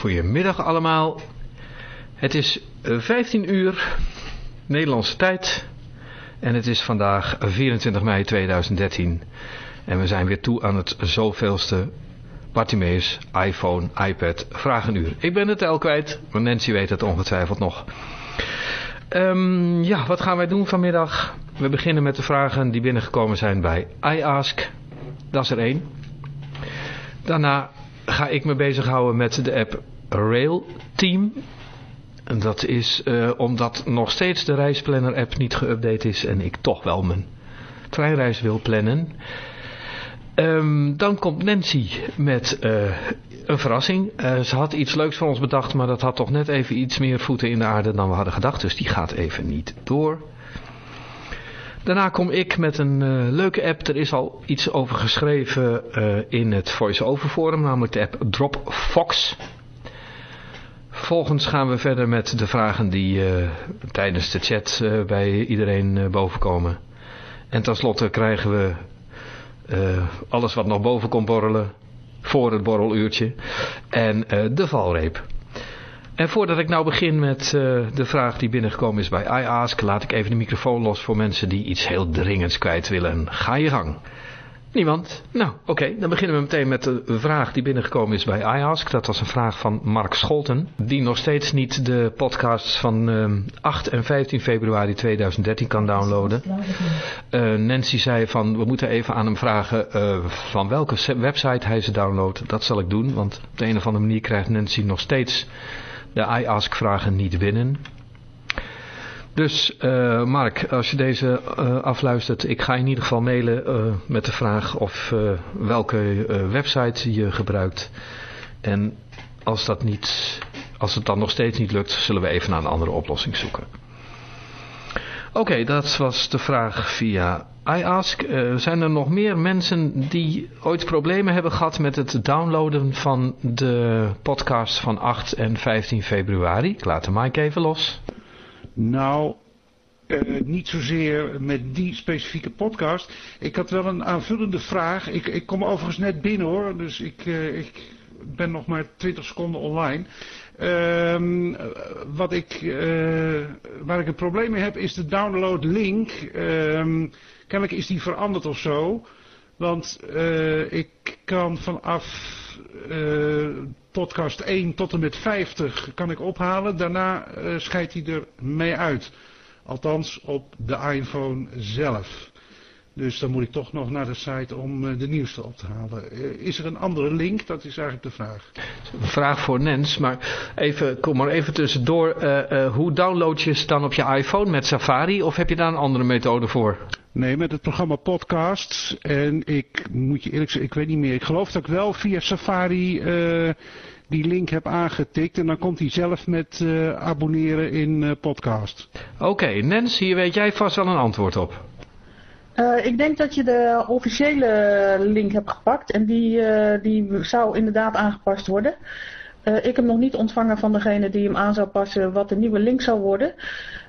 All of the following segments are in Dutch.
Goedemiddag allemaal. Het is 15 eh, uur Nederlandse tijd en het is vandaag 24 mei 2013 en we zijn weer toe aan het zoveelste Bartimeus iPhone iPad vragenuur. Ik ben het tel kwijt, maar Nancy weet het ongetwijfeld nog. Um, ja, wat gaan wij doen vanmiddag? We beginnen met de vragen die binnengekomen zijn bij iAsk. Dat is er één. Daarna ga ik me bezighouden met de app Rail Team. En dat is uh, omdat nog steeds de reisplanner app niet geüpdate is en ik toch wel mijn treinreis wil plannen. Um, dan komt Nancy met uh, een verrassing. Uh, ze had iets leuks voor ons bedacht, maar dat had toch net even iets meer voeten in de aarde dan we hadden gedacht. Dus die gaat even niet door. Daarna kom ik met een uh, leuke app. Er is al iets over geschreven uh, in het voice-over forum, namelijk de app Dropbox. Vervolgens gaan we verder met de vragen die uh, tijdens de chat bij iedereen bovenkomen. En tenslotte krijgen we alles wat nog boven komt borrelen voor het borreluurtje en de valreep. En voordat ik nou begin met uh, de vraag die binnengekomen is bij iAsk, laat ik even de microfoon los voor mensen die iets heel dringends kwijt willen. Ga je gang. Niemand? Nou, oké. Dan beginnen we meteen met de vraag die binnengekomen is bij iAsk. Dat was een vraag van Mark Scholten. Die nog steeds niet de podcasts van uh, 8 en 15 februari 2013 kan downloaden. Uh, Nancy zei van, we moeten even aan hem vragen van welke website hij ze downloadt. Dat zal ik doen, want op de een of andere manier krijgt Nancy nog steeds de iAsk vragen niet binnen. Dus uh, Mark, als je deze uh, afluistert, ik ga in ieder geval mailen uh, met de vraag of welke website je gebruikt. En als, dat niet, als het dan nog steeds niet lukt, zullen we even naar een andere oplossing zoeken. Oké, dat was de vraag via iAsk. Uh, zijn er nog meer mensen die ooit problemen hebben gehad met het downloaden van de podcast van 8 en 15 februari? Ik laat de mic even los. Nou, uh, niet zozeer met die specifieke podcast. Ik had wel een aanvullende vraag. Ik, ik kom overigens net binnen hoor, dus ik, uh, ik ben nog maar 20 seconden online. Um, wat ik, uh, waar ik een probleem mee heb is de download link. Um, kennelijk is die veranderd of zo. Want uh, ik kan vanaf uh, podcast 1 tot en met 50 kan ik ophalen. Daarna scheidt hij er mee uit. Althans op de iPhone zelf. Dus dan moet ik toch nog naar de site om eh, de nieuwste op te halen. Eh, is er een andere link? Dat is eigenlijk de vraag. Een vraag voor Nens, maar even, kom maar even tussendoor. Uh, uh, hoe download je ze dan op je iPhone met Safari of heb je daar een andere methode voor? Nee, met het programma Podcasts. En ik moet je eerlijk zeggen, ik weet niet meer. Ik geloof dat ik wel via Safari die link heb aangetikt. En dan komt hij zelf met abonneren in podcast. Oké, okay, Nens, hier weet jij vast wel een antwoord op. Uh, ik denk dat je de officiële link hebt gepakt en die, uh, die zou inderdaad aangepast worden. Uh, ik heb nog niet ontvangen van degene die hem aan zou passen wat de nieuwe link zou worden.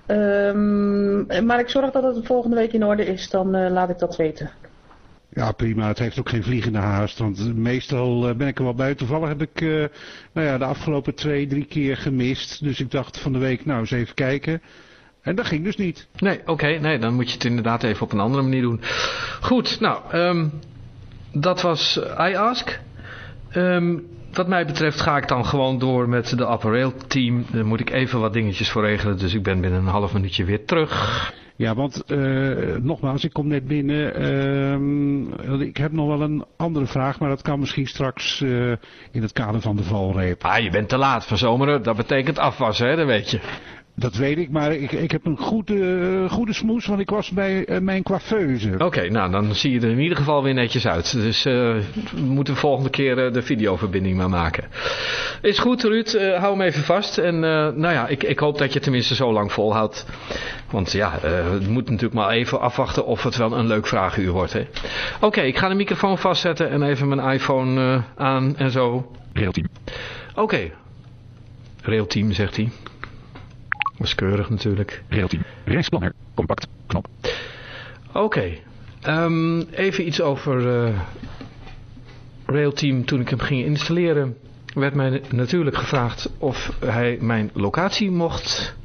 Um, maar ik zorg dat het volgende week in orde is, dan laat ik dat weten. Ja, prima. Het heeft ook geen vliegende haast. Want meestal ben ik er wel bij. Toevallig heb ik nou ja, de afgelopen twee, drie keer gemist. Dus ik dacht van de week, nou eens even kijken. En dat ging dus niet. Nee, oké. Okay, nee, dan moet je het inderdaad even op een andere manier doen. Goed, nou, um, dat was iAsk. Um, wat mij betreft ga ik dan gewoon door met de Upper team. Daar moet ik even wat dingetjes voor regelen. Dus ik ben binnen een half minuutje weer terug. Ja, want uh, nogmaals, ik kom net binnen. Uh, ik heb nog wel een andere vraag, maar dat kan misschien straks uh, in het kader van de valreep. Ah, je bent te laat verzomeren. Dat betekent afwassen, hè? dat weet je. Dat weet ik, maar ik, ik heb een goede, goede smoes, want ik was bij uh, mijn coiffeuse. Oké, nou dan zie je er in ieder geval weer netjes uit. Dus uh, we moeten de volgende keer uh, de videoverbinding maar maken. Is goed Ruud, hou hem even vast. En nou ja, ik, ik hoop dat je tenminste zo lang volhoudt. Want ja, we moeten natuurlijk maar even afwachten of het wel een leuk vragenuur wordt. Oké, okay, ik ga de microfoon vastzetten en even mijn iPhone aan en zo. Realteam. Oké. Okay. Realteam, zegt hij. Keurig natuurlijk. Realteam. Reisplanner. Compact. Knop. Oké. Okay. Um, even iets over uh, Realteam. Toen ik hem ging installeren werd mij natuurlijk gevraagd of hij mijn locatie mocht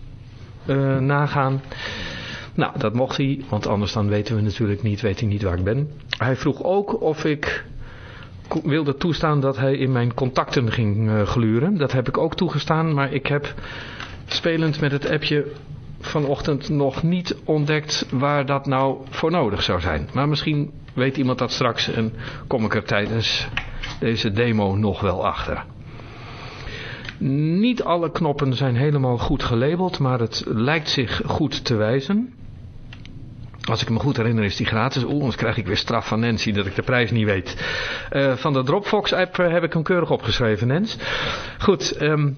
uh, nagaan. Nou, dat mocht hij, want anders dan weten we natuurlijk niet, weet hij niet waar ik ben. Hij vroeg ook of ik wilde toestaan dat hij in mijn contacten ging uh, gluren. Dat heb ik ook toegestaan, maar ik heb spelend met het appje vanochtend nog niet ontdekt waar dat nou voor nodig zou zijn. Maar misschien weet iemand dat straks en kom ik er tijdens deze demo nog wel achter. Niet alle knoppen zijn helemaal goed gelabeld, maar het lijkt zich goed te wijzen. Als ik me goed herinner is die gratis. Oeh, anders krijg ik weer straf van Nancy dat ik de prijs niet weet. Uh, van de Dropbox app heb ik hem keurig opgeschreven, Nens. Goed, um,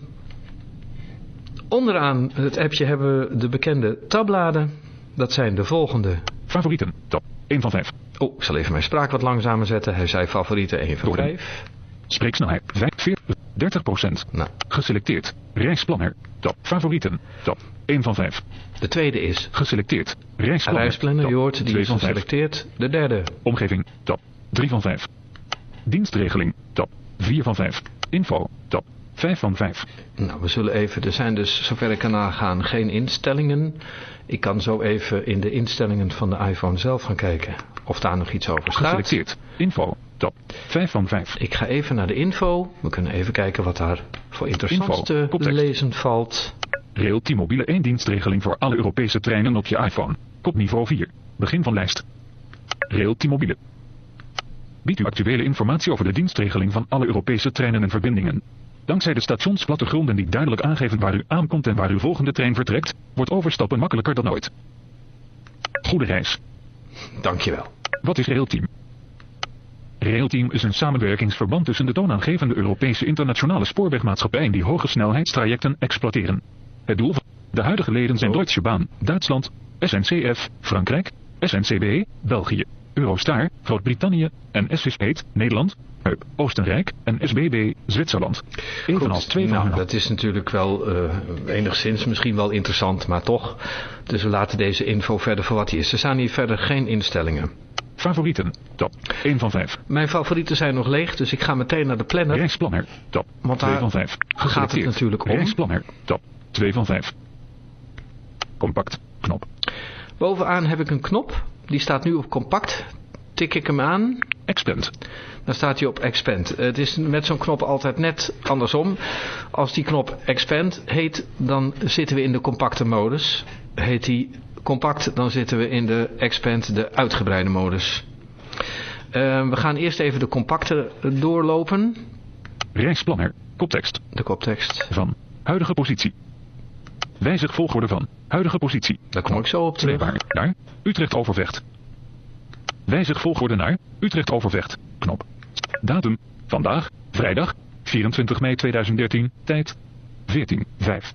Onderaan het appje hebben we de bekende tabbladen. Dat zijn de volgende. Favorieten, top 1 van 5. Oh, ik zal even mijn spraak wat langzamer zetten. Hij zei favorieten 1 van 5. Spreeksnelheid 5, 30% Nou. Geselecteerd. Reisplanner. Top. Favorieten. Top. 1 van 5. De tweede is. Geselecteerd. Reisplanner. Reisplanner, je hoort, die is geselecteerd. De derde. Omgeving. Top. 3 van 5. Dienstregeling. Top. 4 van 5. Info. Top. 5 van 5. Nou, we zullen even, er zijn dus, zover ik kan nagaan, geen instellingen. Ik kan zo even in de instellingen van de iPhone zelf gaan kijken of daar nog iets over staat. Geselecteerd. Info. Top. 5 van 5. Ik ga even naar de info. We kunnen even kijken wat daar voor interessants te lezen valt. Rail T-Mobile 1 dienstregeling voor alle Europese treinen op je iPhone. Kopniveau 4. Begin van lijst. Rail T-Mobile. Biedt u actuele informatie over de dienstregeling van alle Europese treinen en verbindingen. Dankzij de stationsplattegronden die duidelijk aangeven waar u aankomt en waar uw volgende trein vertrekt, wordt overstappen makkelijker dan ooit. Goede reis. Dankjewel. Wat is Railteam? Railteam is een samenwerkingsverband tussen de toonaangevende Europese internationale spoorwegmaatschappijen die hoge snelheidstrajecten exploiteren. Het doel van de huidige leden zijn Deutsche Bahn, Duitsland, SNCF, Frankrijk, SNCB, België, Eurostar, Groot-Brittannië en SSPeet, Nederland, Oostenrijk en SBB, Zwitserland. Evenals twee nou, dat is natuurlijk wel uh, enigszins misschien wel interessant, maar toch. Dus we laten deze info verder voor wat hij is. Er staan hier verder geen instellingen. Favorieten, top. 1 van 5. Mijn favorieten zijn nog leeg, dus ik ga meteen naar de planner. Reisplanner, top. Want 2 van 5. Gaat het natuurlijk om. Reisplanner, top. 2 van 5. Compact, knop. Bovenaan heb ik een knop. Die staat nu op compact. Tik ik hem aan. Expand. Dan staat hij op expand. Het is met zo'n knop altijd net andersom. Als die knop expand heet, dan zitten we in de compacte modus. Heet die compact, dan zitten we in de expand, de uitgebreide modus. Uh, we gaan eerst even de compacte doorlopen. Reisplanner, koptekst. De koptekst. Van huidige positie. Wijzig volgorde van huidige positie. Daar kom ik zo op terug. Naar Utrecht Overvecht. Wijzig volgorde naar Utrecht Overvecht. Knop. Datum. Vandaag. Vrijdag. 24 mei 2013. Tijd. 14.5.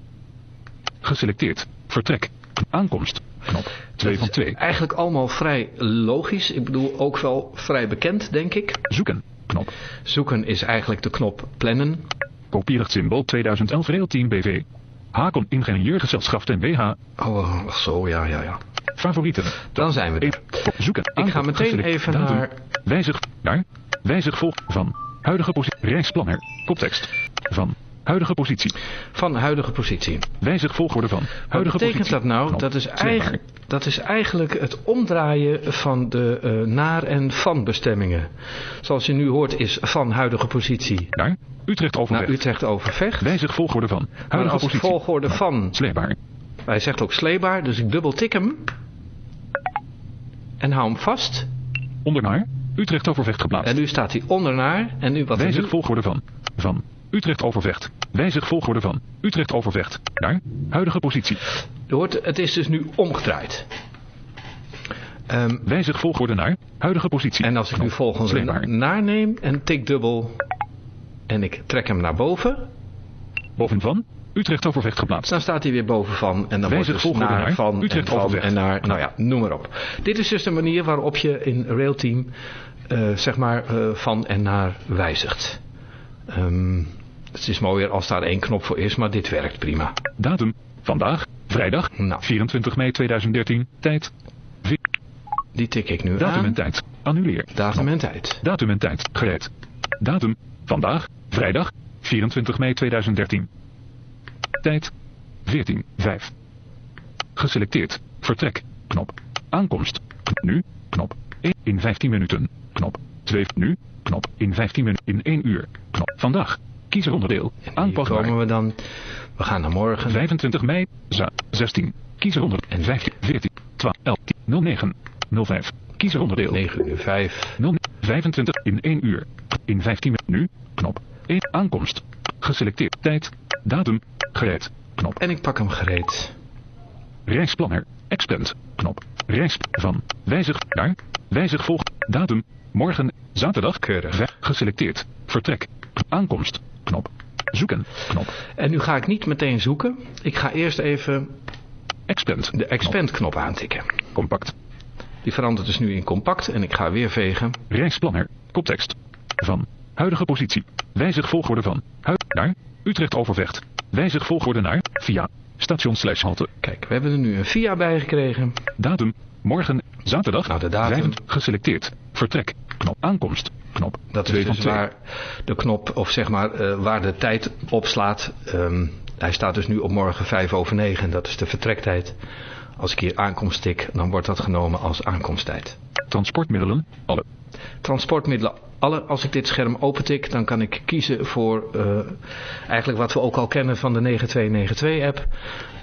Geselecteerd. Vertrek. Aankomst. Knop. 2 van 2. Eigenlijk allemaal vrij logisch. Ik bedoel ook wel vrij bekend, denk ik. Zoeken. Knop. Zoeken is eigenlijk de knop plannen. Kopierig symbool 2011 Rail Team BV. Hakon Ingenieurgezelschap ten BH. Oh, zo, ja, ja, ja. Favorieten. Dan zijn we er. Zoeken. Ik ga meteen even naar... Wijzig. Naar. Wijzig volg van. Huidige positie. Reisplanner. Koptekst. Van. Huidige positie. Van huidige positie. Wijzig volgorde van. Huidige Wat betekent dat nou? Dat is, eigenlijk, dat is eigenlijk het omdraaien van de uh, naar- en van bestemmingen. Zoals je nu hoort is van huidige positie. Naar Utrecht Overvecht. Naar Utrecht Overvecht. Wijzig volgorde van. Huidige als positie. volgorde van. Sleebaar. Hij zegt ook sleebaar, dus ik dubbel tik hem. En hou hem vast. Ondernaar. Utrecht Overvecht geplaatst. En nu staat hij ondernaar. En nu wat Wijzig volgorde van. Van. Utrecht Overvecht. Wijzig volgorde van Utrecht Overvecht naar huidige positie. Je hoort, het is dus nu omgedraaid. Ehm, Wijzig volgorde naar huidige positie. en als ik nu Sleepbaar. naar neem en tik dubbel en ik trek hem naar boven, Boven van Utrecht Overvecht geplaatst. dan staat hij weer boven van en dan Wijzig wordt dus volgorde naar, naar van Utrecht en van en naar, nou ja, noem maar op. Dit is dus de manier waarop je in Railteam eh, zeg maar eh, van en naar wijzigt. Ehm, het is mooier als daar één knop voor is, maar dit werkt prima. Datum vandaag vrijdag Nou, 24 mei 2013. Tijd die tik ik nu datum en tijd. Annuleer. Datum en tijd. Datum en tijd. Gereed. Datum. Vandaag. Vrijdag. 24 mei 2013. Tijd. 14. 5. Geselecteerd. Vertrek. Knop. Aankomst. Nu. Knop. 1 in 15 minuten. Knop. 2 nu. Knop. In 15 minuten. In 1 uur. Knop. Vandaag. Hier Aanpasbaar. komen we dan. We gaan naar morgen. 25 mei. Za 16. Kiezeronder. En 15. 14. 12. 11. 09. 05. Kiezeronderdeel. 9 uur 5. 0, 25 in 1 uur. In 15 minuten. Nu. Knop. 1. Aankomst. Geselecteerd. Tijd. Datum. Gereed. Knop. En ik pak hem gereed. Reisplanner. Expand. Knop. Reis van. Wijzig. Naar. Wijzig volgt. Datum. Morgen. Zaterdag. Keurig. Geselecteerd. Vertrek. Aankomst. Knop. Zoeken. Knop. En nu ga ik niet meteen zoeken. Ik ga eerst even Expand. de expand knop aantikken. Compact. Die verandert dus nu in compact en ik ga weer vegen. Reisplanner. Koptekst. Van. Huidige positie. Wijzig volgorde van. Hui naar. Utrecht Overvecht. Wijzig volgorde naar. Via. Station slash halte. Kijk, we hebben er nu een VIA bij gekregen. Datum. Morgen. Zaterdag. Nou, de datum. 5, geselecteerd. Vertrek. Knop. Aankomst. Knop. Dat is dus waar de knop, of zeg maar eh, waar de tijd op slaat. Ehm, hij staat dus nu op morgen 5 over 9. Dat is de vertrektijd. Als ik hier aankomst tik, dan wordt dat genomen als aankomsttijd. Transportmiddelen. Alle. transportmiddelen Als ik dit scherm opentik, dan kan ik kiezen voor eh, eigenlijk wat we ook al kennen van de 9292 app.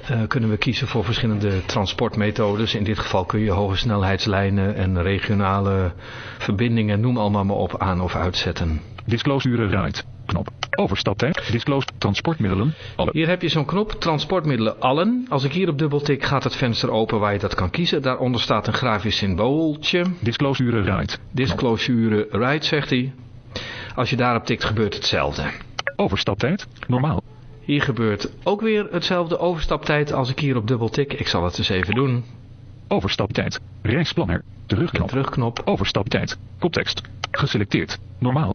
Eh, kunnen we kiezen voor verschillende transportmethodes. In dit geval kun je hoge snelheidslijnen en regionale verbindingen, noem allemaal maar op, aan of uitzetten. Disclosure ride. Knop. Overstaptijd. Disclose. Transportmiddelen. Alle. Hier heb je zo'n knop, transportmiddelen allen. Als ik hier op dubbel tik, gaat het venster open waar je dat kan kiezen. Daaronder staat een grafisch symbooltje. Disclosure. Knop. Disclosure right, zegt hij. Als je daarop tikt, gebeurt hetzelfde. Overstaptijd. Normaal. Hier gebeurt ook weer hetzelfde overstaptijd als ik hier op dubbel tik. Ik zal het eens even doen. Overstaptijd. Reisplanner. Terugknop. Terugknop. Overstaptijd. Koptekst. Geselecteerd. Normaal.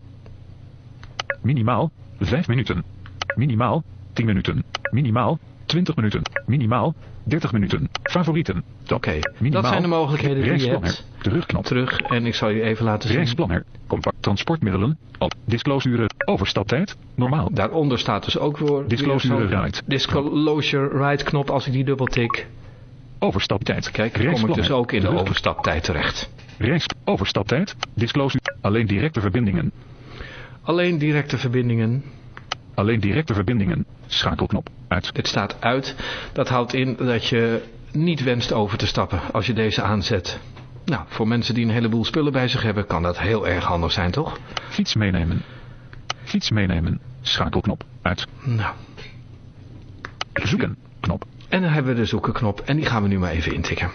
Minimaal 5 minuten. Minimaal 10 minuten. Minimaal 20 minuten. Minimaal 30 minuten. Favorieten. Oké, Minimaal. dat zijn de mogelijkheden die je hebt. Terugknop. Terug en ik zal je even laten zien. Reisplanner. Compact. Transportmiddelen. Al. Disclosure. Overstaptijd. Normaal. Daaronder staat dus ook voor Disclosure right. Disclosure right knop als ik die dubbel tik. Overstaptijd. Kijk, dan kom ik dus ook in de overstaptijd terecht. Reis. Overstaptijd. Disclosure. Alleen directe verbindingen. Alleen directe verbindingen. Alleen directe verbindingen. Schakelknop. Uit. Dit staat uit. Dat houdt in dat je niet wenst over te stappen als je deze aanzet. Nou, voor mensen die een heleboel spullen bij zich hebben, kan dat heel erg handig zijn, toch? Fiets meenemen. Fiets meenemen. Schakelknop. Uit. Nou, Zoeken. Knop. en dan hebben we de zoekenknop en die gaan we nu maar even intikken.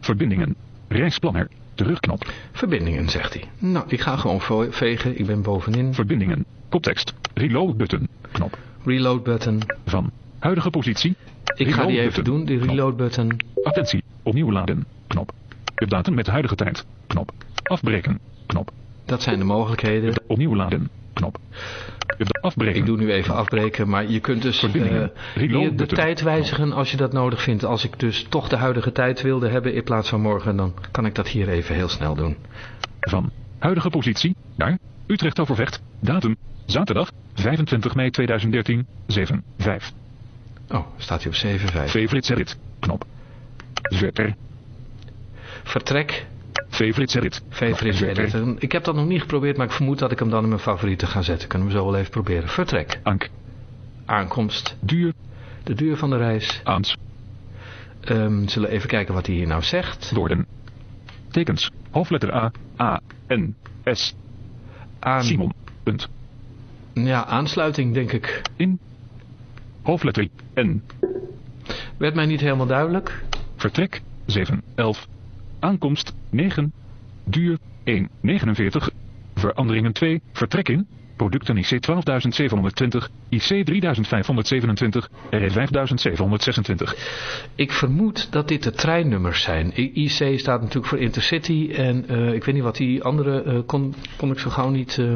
Verbindingen. Reisplanner. Terugknop. Verbindingen, zegt hij. Nou, ik ga gewoon vegen. Ik ben bovenin. Verbindingen. Koptekst. Reload button. Knop. Reload button. Van. Huidige positie. Ik ga die even button. doen, die reload button. Attentie. Opnieuw laden. Knop. Updaten met huidige tijd. Knop. Afbreken. Knop. Dat zijn de mogelijkheden. Opnieuw laden. Knop. Afbreken. Ik doe nu even afbreken, maar je kunt dus Reload hier de tijd wijzigen als je dat nodig vindt. Als ik dus toch de huidige tijd wilde hebben in plaats van morgen, dan kan ik dat hier even heel snel doen. Van. Huidige positie. Naar. Utrecht Overvecht. Datum. Zaterdag. 25 mei 2013. 7. 5. Oh, staat hij op 7.5. Favorite rit. Knop. Verder. Vertrek, Favorite rit. favorite Verder. editor. Ik heb dat nog niet geprobeerd, maar ik vermoed dat ik hem dan in mijn favorieten ga zetten. Kunnen we zo wel even proberen. Vertrek, Ank. aankomst, Duur. de duur van de reis. Aans. Ehm, zullen we even kijken wat hij hier nou zegt. Woorden. Tekens. Hoofdletter A. A. N. S. Aan, Simon. Punt. Ja, aansluiting denk ik. In. Hoofdletter I, N. Werd mij niet helemaal duidelijk. Vertrek 7, 11. Aankomst 9. Duur 1, 49. Veranderingen 2. Vertrek in. Producten IC 12720, IC 3527, RE 5726. Ik vermoed dat dit de treinnummers zijn. IC staat natuurlijk voor Intercity en eh, ik weet niet wat die andere, eh, kon, kon ik zo gauw niet eh,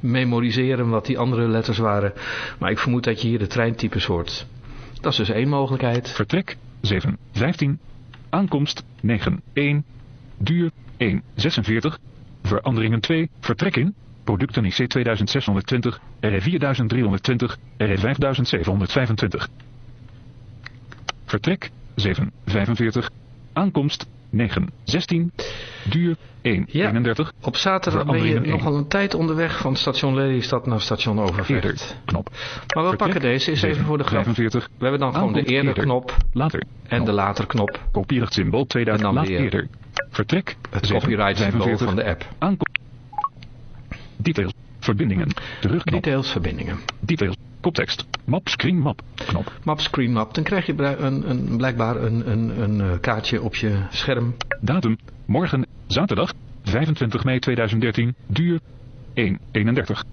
memoriseren wat die andere letters waren. Maar ik vermoed dat je hier de treintypes hoort. Dat is dus één mogelijkheid. Vertrek 7, 15. Aankomst 9, 1. Duur 1, 46. Veranderingen 2. Vertrek in. Producten IC 2620, RE 4320, RE 5725. Vertrek 7, 45. Aankomst 9, 16. Duur 1, Ja. 31. Op zaterdag ben je nogal een tijd onderweg van station Lelystad naar station Eerder. Overvecht. Knop. Maar we pakken deze eens even 7, voor de grap. 45. We hebben dan gewoon de eerder knop Later. en de later knop. Kopierig symbool 2000. En dan weer eerder. Vertrek. Het 7, copyright symbool 45. van de app. Aankomst. Details. Verbindingen. Terugknop. Details, verbindingen. Details. Koptekst. Map. Screen map. Knop. Map, screen map. Dan krijg je een, een, blijkbaar een, een, een eh, kaartje op je scherm. Datum. Morgen. Zaterdag. 25 mei 2013. Duur. 1. 31.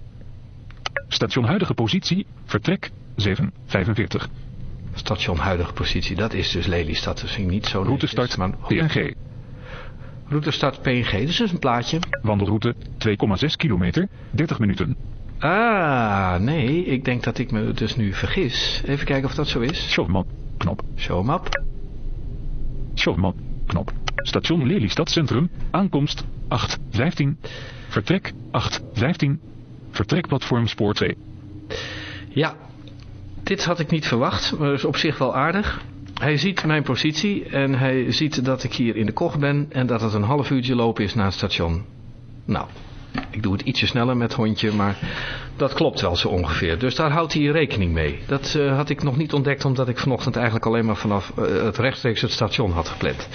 Station huidige positie. Vertrek. 7. 45. Station huidige positie. Dat is dus Lelystad. Dus niet zo Route netjes, start. Maar, PNG. route start PNG. Dus is een plaatje. Wandelroute. 2,6 kilometer. 30 minuten. Ah, nee. Ik denk dat ik me dus nu vergis. Even kijken of dat zo is. Showman. Knop. Showmap. Showman. Knop. Station Lelystad Centrum. Aankomst 8.15. Vertrek 8.15. Vertrekplatform Spoor 2. Ja, dit had ik niet verwacht, maar is op zich wel aardig. Hij ziet mijn positie en hij ziet dat ik hier in de kocht ben en dat het een half uurtje lopen is naar het station. Nou, ik doe het ietsje sneller met hondje, maar dat klopt wel zo ongeveer. Dus daar houdt hij rekening mee. Dat eh, had ik nog niet ontdekt omdat ik vanochtend eigenlijk alleen maar vanaf eh, het rechtstreeks het station had gepland.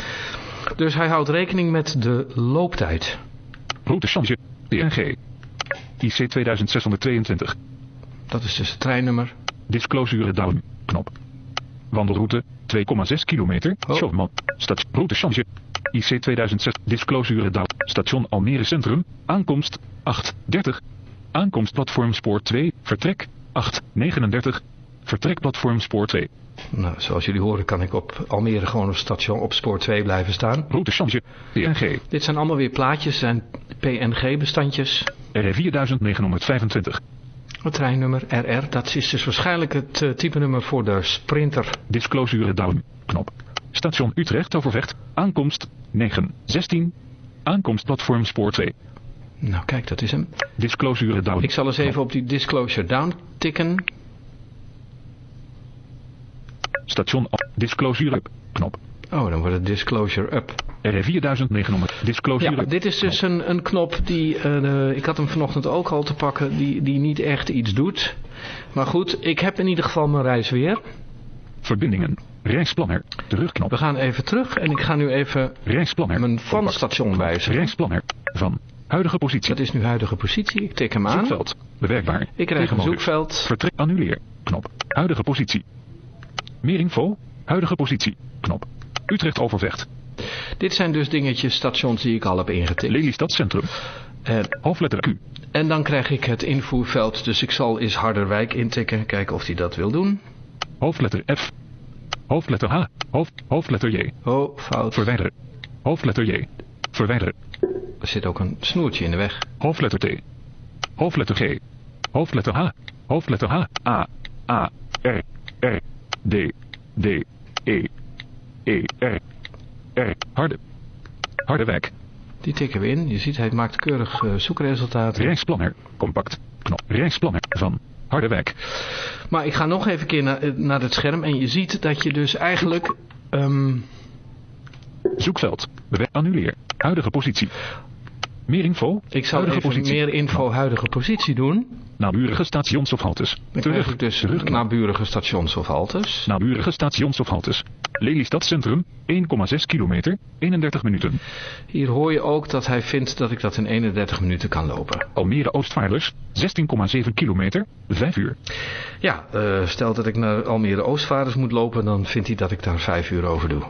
Dus hij houdt rekening met de looptijd. Route Change. PNG. IC 2622. Dat is dus het treinnummer. Disclosure down. Knop. Wandelroute 2,6 kilometer. Oh. Station Route Change. IC 2006. Disclosure. Station Almere Centrum. Aankomst 8.30. Aankomst platform Spoor 2. Vertrek 8.39. Vertrekplatform Spoor 2. Nou, zoals jullie horen kan ik op Almere gewoon op station op spoor 2 blijven staan. Route Change. PNG. Dit zijn allemaal weer plaatjes, zijn PNG-bestandjes. RE 4925. Het treinnummer RR, dat is dus waarschijnlijk het eh, type nummer voor de Sprinter. Disclosure down. Knop. Station Utrecht Overvecht. Aankomst 9.16. Aankomst platform Spoor 2. Nou kijk, dat is hem. Disclosure down. Ik zal eens even op die Disclosure Down tikken. Station Al- Disclosure up. Knop. Oh, dan wordt het Disclosure Up. RE 4900. Disclosure Ja, up. dit is dus een, een knop die, eh, ik had hem vanochtend ook al te pakken, die, die niet echt iets doet. Maar goed, ik heb in ieder geval mijn reis weer. Verbindingen. Reisplanner. Terugknop. We gaan even terug en ik ga nu even Reisplanner. mijn van-station wijzigen. Reisplanner. Van. Huidige positie. Dat is nu huidige positie. Ik tik hem aan. Zoekveld. Bewerkbaar. Ik krijg een zoekveld. Vertrek. Annuleer. Knop. Huidige positie. Meer info. Huidige positie. Knop. Utrecht Overvecht. Dit zijn dus dingetjes, stations die ik al heb ingetikt. Lelystad Centrum. En, Hoofdletter Q. en dan krijg ik het invoerveld. Dus ik zal eens Harderwijk intikken. Kijken of hij dat wil doen. Hoofdletter F. Hoofdletter H. Hoofd, hoofdletter J. Oh, fout. Verwijderen. Hoofdletter J. Verwijderen. Er zit ook een snoertje in de weg. Hoofdletter T. Hoofdletter G. Hoofdletter H. Hoofdletter H. A. A. R. R. D. D. E. E. R. R. Harde. Harderwijk. Die tikken we in. Je ziet, hij maakt keurig eh, zoekresultaten. Reisplanner. Compact. Knop. Reisplanner. Van. Harderwijk. Maar ik ga nog even een keer naar, naar het scherm. En je ziet dat je dus eigenlijk... ehm, Zoekveld. Annuleer. Huidige positie. Meer info. Ik zal huidige positie. meer info huidige positie doen. Naburige stations of haltes. Terug. ik dus Terugknop. naburige stations of haltes. Naburige stations of haltes. Lelystad Centrum. 1,6 kilometer. 31 minuten. Hier hoor je ook dat hij vindt dat ik dat in 31 minuten kan lopen. Almere Oostvaarders. 16,7 kilometer. 5 uur. Ja, eh, stel dat ik naar Almere Oostvaarders moet lopen, dan vindt hij dat ik daar 5 uur over doe.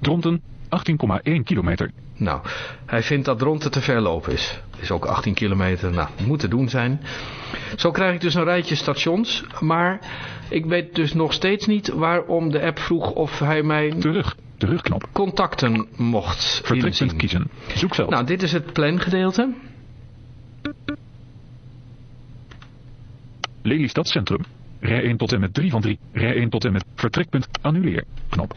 Dronten. 18,1 kilometer. Nou, hij vindt dat Dronten te ver lopen is. Is ook 18 kilometer, nou, moet te doen zijn. Zo krijg ik dus een rijtje stations, maar ik weet dus nog steeds niet waarom de app vroeg of hij mijn Terug. Terugknop. contacten mocht Vertrekpunt kiezen. Zoekveld. Nou, dit is het plangedeelte. Lelystad Centrum. Rij 1 tot en met 3 van 3. Rij 1 tot en met vertrekpunt. Annuleer. Knop.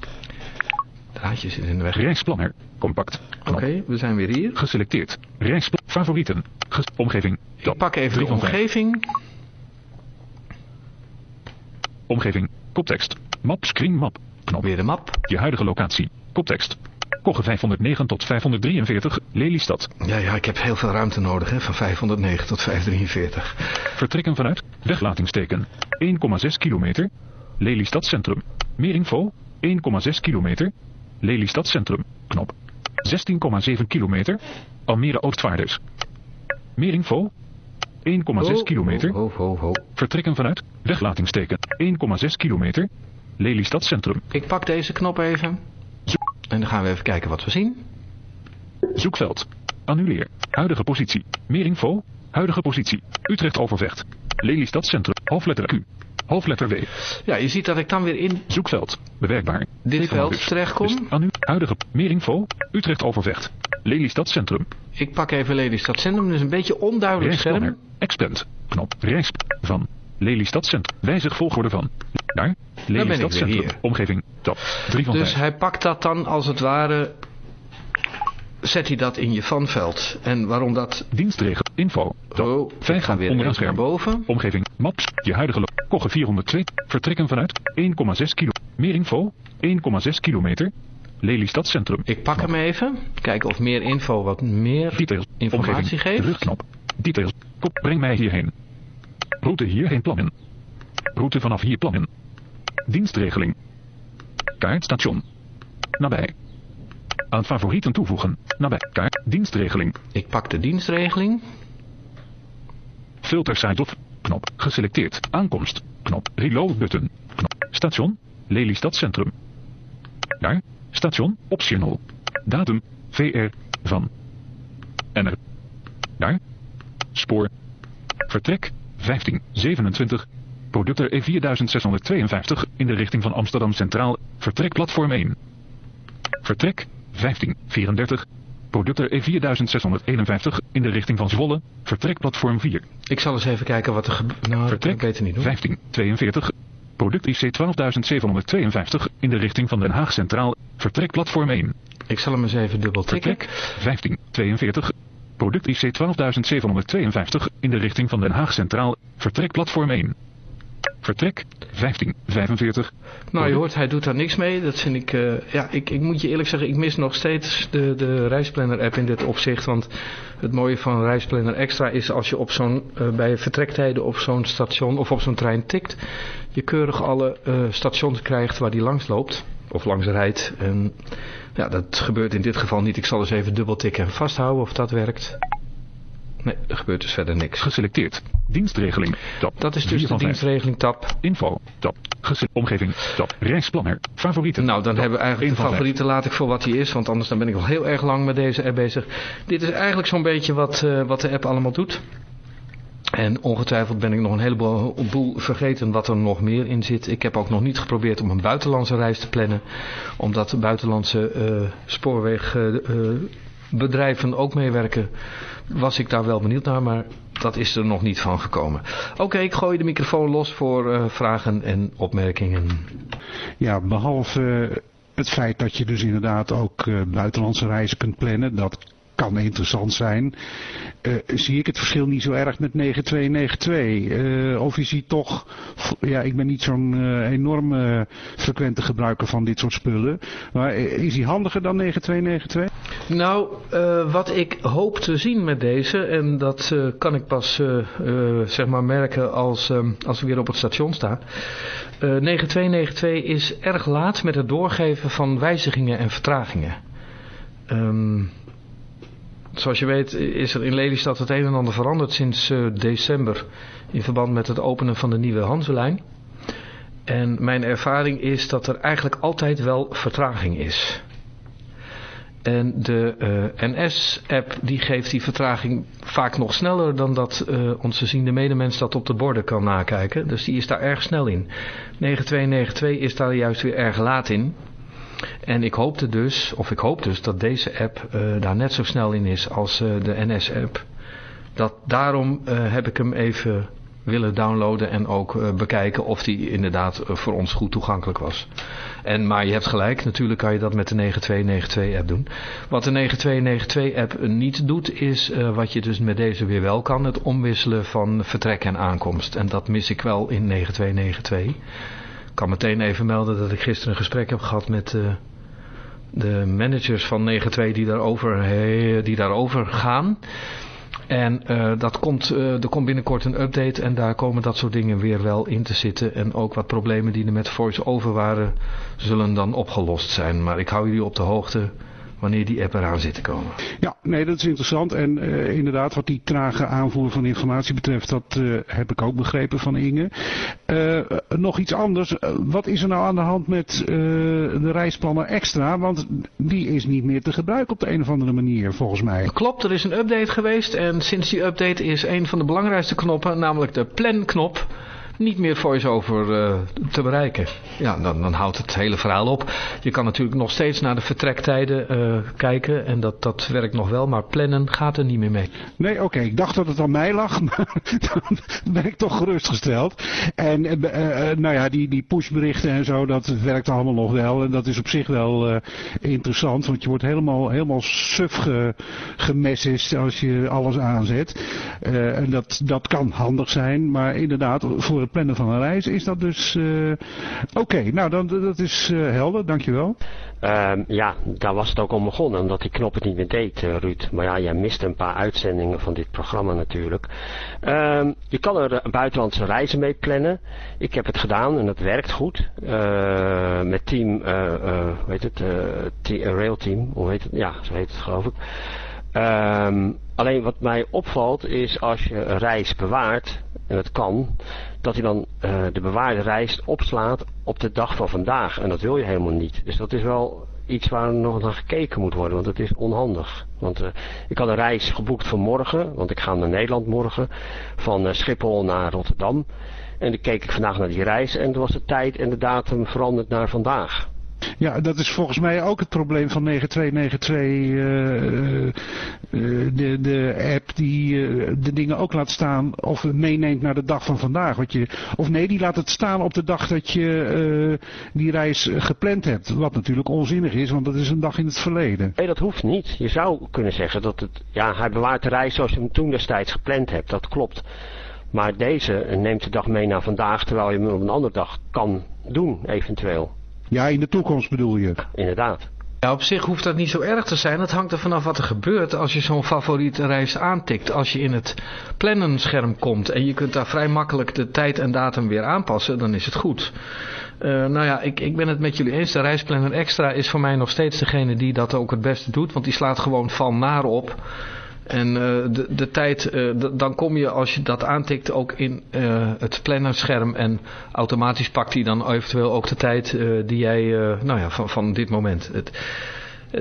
Draadje zit in de weg. Reisplanner. Compact. Oké, we zijn weer hier. Geselecteerd. Reisplan. Favorieten. Ges- omgeving. Ik pak even de omgeving. Omgeving. Koptekst. Map screen map. Knop. Weer de map. Je huidige locatie. Koptekst. Kogge 509 tot 543. Lelystad. Ja, ja, ik heb heel veel ruimte nodig, hè, van 509 tot 543. Vertrekken vanuit. Weglatingsteken. 1,6 kilometer. Lelystad Centrum. Meer info. 1,6 kilometer. Lelystad Centrum. Knop. 16,7 kilometer. Almere Oostvaarders. Meer info. 1,6 Oh, kilometer. Ho, ho, ho. Vertrekken vanuit. Weglatingsteken. 1,6 kilometer. Lelystad Centrum. Ik pak deze knop even. En dan gaan we even kijken wat we zien. Zoekveld. Annuleer. Huidige positie. Meer info. Huidige positie. Utrecht Overvecht. Lelystad Centrum. Hoofdletter Q. Hoofdletter W. Ja, je ziet dat ik dan weer in Zoekveld. Bewerkbaar. dit veld Tekenmodus. terechtkom. Dus annu huidige. Meer info. Utrecht Overvecht. Lelystad Centrum. Ik pak even Lelystad Centrum, dus een beetje onduidelijk scherm. Expand. Knop. Reis. Van. Lelystad Centrum. Wijzig volgorde van. Daar. Lelystad Centrum. Omgeving. Top. 3 van Dus 5. hij pakt dat dan als het ware, zet hij dat in je vanveld. En waarom dat... Dienstregel. Info. Oh, Vijf ik ga weer onderaan naar scherm. boven. Omgeving. Maps. Je huidige Kogge 402. Vertrekken vanuit. 1,6 kilo. Meer info. 1,6 kilometer. Lelystad Centrum. Ik pak hem even. Kijken of meer info wat meer Details. informatie Omgeving. geeft. Terugknop. Details. Kop. Breng mij hierheen. Route hierheen plannen. Route vanaf hier plannen. Dienstregeling. Kaartstation. Nabij. Aan favorieten toevoegen. Nabij. Kaart. Dienstregeling. Ik pak de dienstregeling. Filter site of. Knop. Geselecteerd. Aankomst. Knop. Reload button. Knop. Station. Lelystad Centrum. Daar. Station. Optional. Datum. VR. Van. NR. Daar. Spoor. Vertrek. 1527. Producter E4652 in de richting van Amsterdam Centraal. Vertrek platform 1. Vertrek 1534. Producter E4651 in de richting van Zwolle. Vertrek platform 4. Ik zal eens even kijken wat er gebeurt. Nou, Vertrek ik beter niet doen. 1542. Product IC 12752 in de richting van Den Haag Centraal. Vertrek platform 1. Ik zal hem eens even dubbel tikken. Vertrek 1542. Product IC 12752 in de richting van Den Haag Centraal. Vertrek platform 1. Vertrek 1545. Nou, je hoort, hij doet daar niks mee. Dat vind ik, eh, ja, ik, ik moet je eerlijk zeggen, ik mis nog steeds de, de reisplanner-app in dit opzicht. Want het mooie van Reisplanner Extra is als je op zo'n, eh, bij vertrektijden op zo'n station of op zo'n trein tikt, je keurig alle eh, stations krijgt waar die langs loopt. Of langs rijdt. En ja, dat gebeurt in dit geval niet. Ik zal eens even dubbel tikken en vasthouden of dat werkt. Nee, er gebeurt dus verder niks. Geselecteerd. Dienstregeling. Tab. Dat is dus de dienstregeling tab. Info. Tab. Gese omgeving. Tab. Reisplanner. Favorieten. Nou, dan Tab. hebben we eigenlijk de favorieten laat ik voor wat hij is, want anders dan ben ik al heel erg lang met deze app bezig. Dit is eigenlijk zo'n beetje wat, eh, wat de app allemaal doet. En ongetwijfeld ben ik nog een heleboel boel vergeten wat er nog meer in zit. Ik heb ook nog niet geprobeerd om een buitenlandse reis te plannen. Omdat buitenlandse eh spoorwegbedrijven ook meewerken, was ik daar wel benieuwd naar, maar dat is er nog niet van gekomen. Oké, ik gooi de microfoon los voor eh, vragen en opmerkingen. Ja, behalve eh, het feit dat je dus inderdaad ook eh, buitenlandse reizen kunt plannen, dat kan interessant zijn, eh, zie ik het verschil niet zo erg met 9292. Eh, of je ziet toch, ja, ik ben niet zo'n eh, enorm eh, frequente gebruiker van dit soort spullen, maar is die handiger dan 9292? Nou, uh, wat ik hoop te zien met deze, en dat uh, kan ik pas uh, zeg maar merken als, um, als ik weer op het station sta. 9292 is erg laat met het doorgeven van wijzigingen en vertragingen. Um, zoals je weet is er in Lelystad het een en ander veranderd sinds december in verband met het openen van de nieuwe Hanselijn. En mijn ervaring is dat er eigenlijk altijd wel vertraging is. En de uh, NS-app die geeft die vertraging vaak nog sneller dan dat uh, onze ziende medemens dat op de borden kan nakijken. Dus die is daar erg snel in. 9292 is daar juist weer erg laat in. En ik hoopte dus, of ik hoop dus dat deze app uh, daar net zo snel in is als de NS-app. Dat daarom heb ik hem even willen downloaden en ook bekijken of die inderdaad voor ons goed toegankelijk was. En, maar je hebt gelijk, natuurlijk kan je dat met de 9292 app doen. Wat de 9292 app niet doet is wat je dus met deze weer wel kan, het omwisselen van vertrek en aankomst. En dat mis ik wel in 9292. Ik kan meteen even melden dat ik gisteren een gesprek heb gehad met de managers van 92 die daarover, die daarover gaan. En uh, dat komt, uh, er komt binnenkort een update en daar komen dat soort dingen weer wel in te zitten. En ook wat problemen die er met voice-over waren, zullen dan opgelost zijn. Maar ik hou jullie op de hoogte wanneer die app eraan zit te komen. Ja, nee, dat is interessant. En uh, inderdaad, wat die trage aanvoer van informatie betreft, dat uh, heb ik ook begrepen van Inge. Uh, nog iets anders. wat is er nou aan de hand met de reisplanner extra? Want die is niet meer te gebruiken op de een of andere manier, volgens mij. Klopt, er is een update geweest. En sinds die update is een van de belangrijkste knoppen, namelijk de plan-knop niet meer voice-over uh, te bereiken. Ja, dan, dan houdt het hele verhaal op. Je kan natuurlijk nog steeds naar de vertrektijden uh, kijken en dat, dat werkt nog wel, maar plannen gaat er niet meer mee. Nee, oké, ik dacht dat het aan mij lag, maar dan ben ik toch gerustgesteld. En uh, nou ja, die, die pushberichten en zo, dat werkt allemaal nog wel en dat is op zich wel interessant, want je wordt helemaal, helemaal suf ge, als je alles aanzet. en dat, dat kan handig zijn, maar inderdaad, voor het plannen van een reis is dat dus... Uh, Oké, nou dan, dat is uh, helder, dankjewel. Um, ja, daar was het ook om begonnen, omdat die knop het niet meer deed, uh, Ruud. Maar ja, jij mist een paar uitzendingen van dit programma natuurlijk. Um, je kan er buitenlandse reizen mee plannen. Ik heb het gedaan en dat werkt goed. met team, heet het, Rail Team, hoe heet het? Ja, zo heet het geloof ik. Alleen wat mij opvalt is als je een reis bewaart, en dat kan, dat hij dan uh, de bewaarde reis opslaat op de dag van vandaag. En dat wil je helemaal niet. Dus dat is wel iets waar nog naar gekeken moet worden, want het is onhandig. Want uh, ik had een reis geboekt voor morgen, want ik ga naar Nederland morgen, van uh, Schiphol naar Rotterdam. En dan keek ik vandaag naar die reis en toen was de tijd en de datum veranderd naar vandaag. Ja, dat is volgens mij ook het probleem van 9292, uh, uh, de, de app die de dingen ook laat staan of meeneemt naar de dag van vandaag. Wat je, of nee, die laat het staan op de dag dat je die reis gepland hebt. Wat natuurlijk onzinnig is, want dat is een dag in het verleden. Nee, dat hoeft niet. Je zou kunnen zeggen dat het, ja, hij bewaart de reis zoals je hem toen destijds gepland hebt. Dat klopt. Maar deze neemt de dag mee naar vandaag, terwijl je hem op een andere dag kan doen, eventueel. Ja, in de toekomst bedoel je. Inderdaad. Ja, op zich hoeft dat niet zo erg te zijn. Het hangt er vanaf wat er gebeurt als je zo'n favoriete reis aantikt. Als je in het plannenscherm komt en je kunt daar vrij makkelijk de tijd en datum weer aanpassen, dan is het goed. Uh, nou ja, ik, ik ben het met jullie eens. De reisplanner extra is voor mij nog steeds degene die dat ook het beste doet. Want die slaat gewoon van naar op. En uh, de, de tijd, uh, dan kom je als je dat aantikt ook in uh, het plannerscherm en automatisch pakt hij dan eventueel ook de tijd die jij, nou ja, van, van dit moment. Het,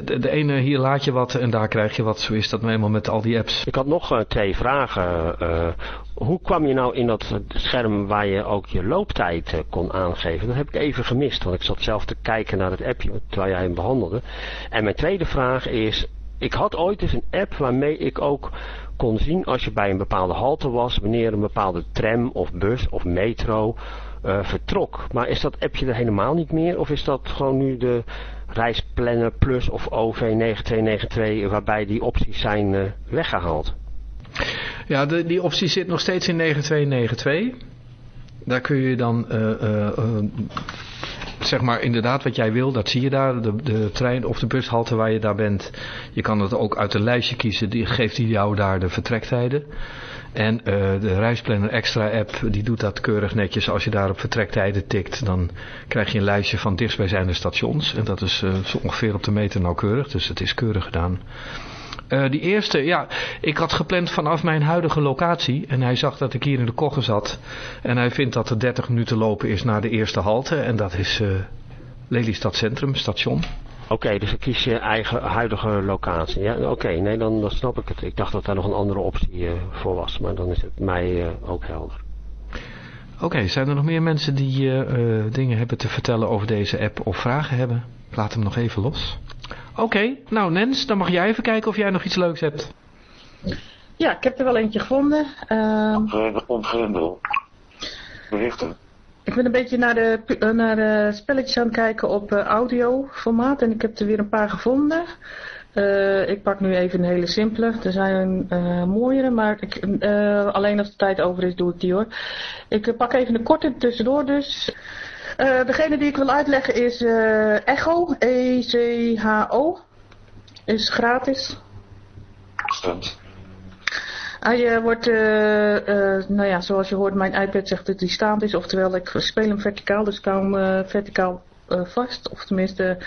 de, de ene hier laat je wat en daar krijg je wat, zo is dat nou eenmaal met al die apps. Ik had nog twee vragen. hoe kwam je nou in dat scherm waar je ook je looptijd kon aangeven? Dat heb ik even gemist, want ik zat zelf te kijken naar het appje terwijl jij hem behandelde. En mijn tweede vraag is, ik had ooit eens een app waarmee ik ook kon zien als je bij een bepaalde halte was, wanneer een bepaalde tram of bus of metro uh, vertrok. Maar is dat appje er helemaal niet meer of is dat gewoon nu de reisplanner plus of OV9292 waarbij die opties zijn uh, weggehaald? Ja, de, die optie zit nog steeds in 9292. Daar kun je dan uh, zeg maar inderdaad wat jij wil, dat zie je daar, de, de trein of de bushalte waar je daar bent. Je kan het ook uit een lijstje kiezen, die geeft die jou daar de vertrektijden. En uh, de Reisplanner Extra app, die doet dat keurig netjes. Als je daar op vertrektijden tikt, dan krijg je een lijstje van dichtstbijzijnde stations. En dat is uh, zo ongeveer op de meter nauwkeurig, dus het is keurig gedaan. Uh, die eerste, ja, ik had gepland vanaf mijn huidige locatie. En hij zag dat ik hier in de koggen zat. En hij vindt dat er 30 minuten lopen is naar de eerste halte. En dat is uh, Lelystad Centrum, station. Oké, okay, dus dan kies je eigen huidige locatie. Ja, oké, okay, nee, dan, dan snap ik het. Ik dacht dat daar nog een andere optie uh, voor was. Maar dan is het mij ook helder. Oké, okay, zijn er nog meer mensen die dingen hebben te vertellen over deze app of vragen hebben? Laat hem nog even los. Oké, okay, nou Nens, dan mag jij even kijken of jij nog iets leuks hebt. Ja, ik heb er wel eentje gevonden. Uh, Ongrendel. Berichten. Ik ben een beetje naar de, naar de spelletjes aan het kijken op uh, audioformaat en ik heb er weer een paar gevonden. Uh, ik pak nu even een hele simpele. Er zijn uh, mooiere, maar ik, uh, alleen als de tijd over is doe ik die hoor. Ik pak even een korte tussendoor dus. Uh, degene die ik wil uitleggen is uh, Echo, E-C-H-O. Is gratis. Stunt. Hij uh, wordt, nou ja, zoals je hoort, mijn iPad zegt dat hij staand is. Oftewel, ik speel hem verticaal, dus ik hou hem verticaal vast. Of tenminste,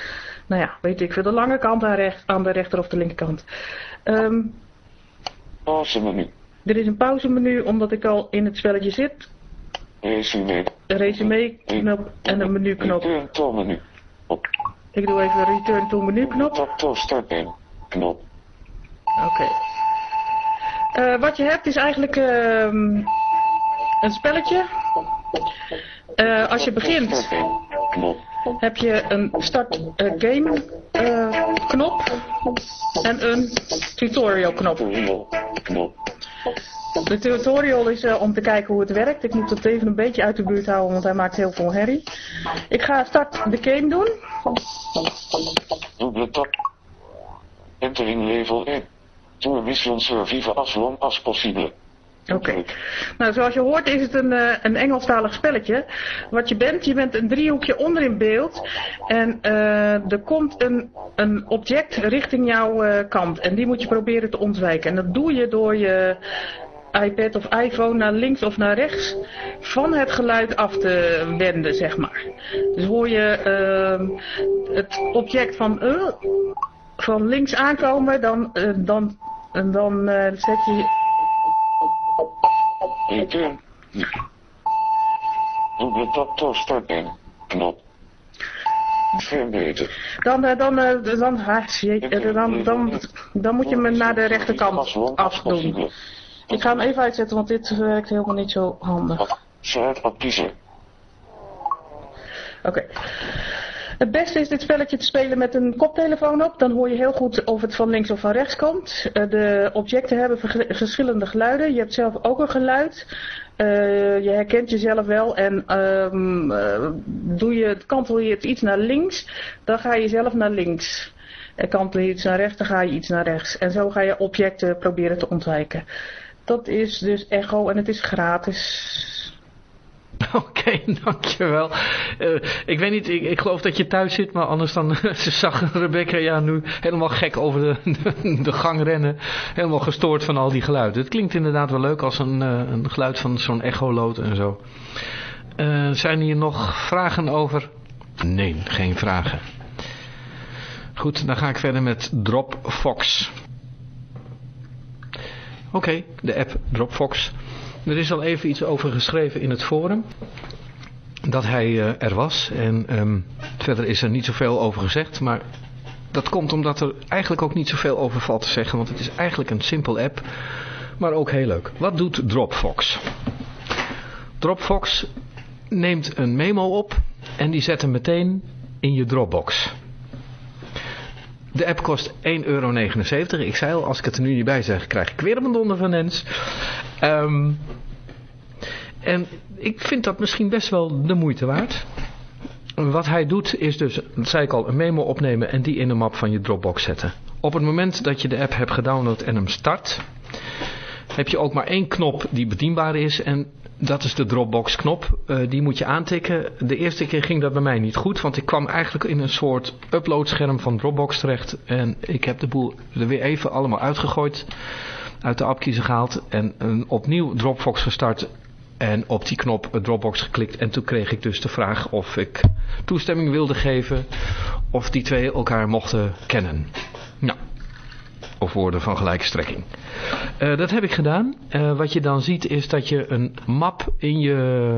nou ja, weet ik veel, de lange kant aan, recht, aan de rechter of de linkerkant. Um, pauzemenu. Er is een pauzemenu, omdat ik al in het spelletje zit. Resume. Resume knop en een menu knop. Return to menu. Op. Ik doe even return to menu knop. Tap to start. Knop. Oké. Okay. Uh, wat je hebt is eigenlijk uh, een spelletje. Uh, als je begint heb je een start game knop en een tutorial knop. De tutorial is uh, om te kijken hoe het werkt. Ik moet het even een beetje uit de buurt houden, want hij maakt heel veel herrie. Ik ga start de game doen. Dubbele tap. Entering level 1. Tour mission survive as long as possible. Oké. Okay. Nou, zoals je hoort is het een, uh, een Engelstalig spelletje. Wat je bent, je bent een driehoekje onder in beeld. En uh, er komt een, een object richting jouw uh, kant. En die moet je proberen te ontwijken. En dat doe je door je iPad of iPhone naar links of naar rechts van het geluid af te wenden, zeg maar. Dus hoor je uh, het object van, uh, van links aankomen, dan, uh, dan, dan uh, zet je... Return. Dubbele tap to starten. Knop. Dan, dan, dan, dan, dan, dan, dan, dan moet je me naar de rechterkant afdoen. Ik ga hem even uitzetten, want dit werkt helemaal niet zo handig. Sluit op kiezen. Oké. Okay. Het beste is dit spelletje te spelen met een koptelefoon op. Dan hoor je heel goed of het van links of van rechts komt. Uh, de objecten hebben verschillende geluiden. Je hebt zelf ook een geluid. Uh, je herkent jezelf wel en um, uh, doe je, kantel je het iets naar links, dan ga je zelf naar links. En kantel je iets naar rechts, dan ga je iets naar rechts. En zo ga je objecten proberen te ontwijken. Dat is dus Echo en het is gratis. Oké, dankjewel. Uh, ik weet niet, ik, ik, geloof dat je thuis zit, maar anders dan ze zag Rebecca ja nu helemaal gek over de, de, gang rennen. Helemaal gestoord van al die geluiden. Het klinkt inderdaad wel leuk als een, uh, een geluid van zo'n echoloot en zo. Uh, zijn hier nog vragen over? Nee, geen vragen. Goed, dan ga ik verder met Dropfox. Oké, okay, de app Dropbox. Er is al even iets over geschreven in het forum. Dat hij uh, er was. En um, verder is er niet zoveel over gezegd. Maar dat komt omdat er eigenlijk ook niet zoveel over valt te zeggen. Want het is eigenlijk een simpel app. Maar ook heel leuk. Wat doet Dropbox? Dropbox neemt een memo op. En die zet hem meteen in je Dropbox. De app kost 1,79 euro. Ik zei al, als ik het er nu niet bij zeg, krijg ik weer een donder van Nens. Um, en ik vind dat misschien best wel de moeite waard. Wat hij doet is dus, dat zei ik al, een memo opnemen en die in de map van je Dropbox zetten. Op het moment dat je de app hebt gedownload en hem start, heb je ook maar één knop die bedienbaar is en dat is de Dropbox knop. Uh, die moet je aantikken. De eerste keer ging dat bij mij niet goed. Want ik kwam eigenlijk in een soort uploadscherm van Dropbox terecht. En ik heb de boel er weer even allemaal uitgegooid. Uit de appkiezer gehaald. En een opnieuw Dropbox gestart. En op die knop Dropbox geklikt. En toen kreeg ik dus de vraag of ik toestemming wilde geven. Of die twee elkaar mochten kennen. Of woorden van gelijke strekking. Uh, dat heb ik gedaan. Uh, wat je dan ziet is dat je een map in je,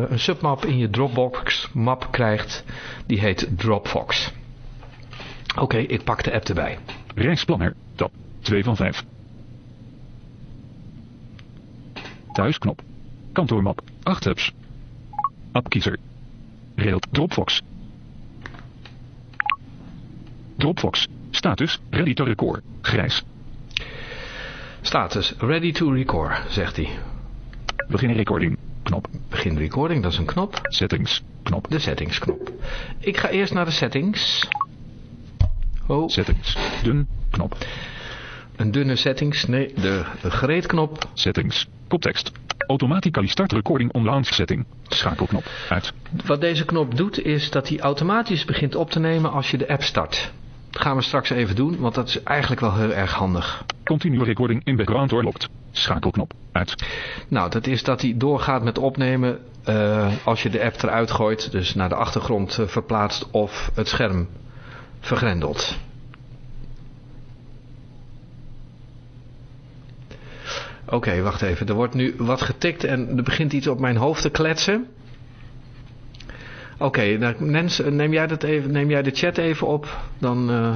een submap in je Dropbox map krijgt. Die heet Dropbox. Oké, okay, ik pak de app erbij. Reisplanner, tab 2 van 5. Thuisknop. Kantoormap, 8 apps. Appkiezer. Railed Dropbox. Dropbox. Status, ready to record, grijs. Status, ready to record, zegt hij. Begin recording, knop. Begin recording, dat is een knop. Settings, knop. De settings knop. Ik ga eerst naar de settings. Oh. Settings, dun, knop. Een dunne settings, nee, de, gereedknop. Settings, koptekst. Automatically start recording on launch setting. Schakelknop, uit. Wat deze knop doet is dat hij automatisch begint op te nemen als je de app start. Dat gaan we straks even doen, want dat is eigenlijk wel heel erg handig. Continue recording in background doorlokt. Schakelknop uit. Nou, dat is dat hij doorgaat met opnemen uh, als je de app eruit gooit. Dus naar de achtergrond uh, verplaatst of het scherm vergrendelt. Oké, okay, wacht even. Er wordt nu wat getikt en er begint iets op mijn hoofd te kletsen. Oké, okay, nou, Nens, neem jij, dat even, neem jij de chat even op. Dan, uh,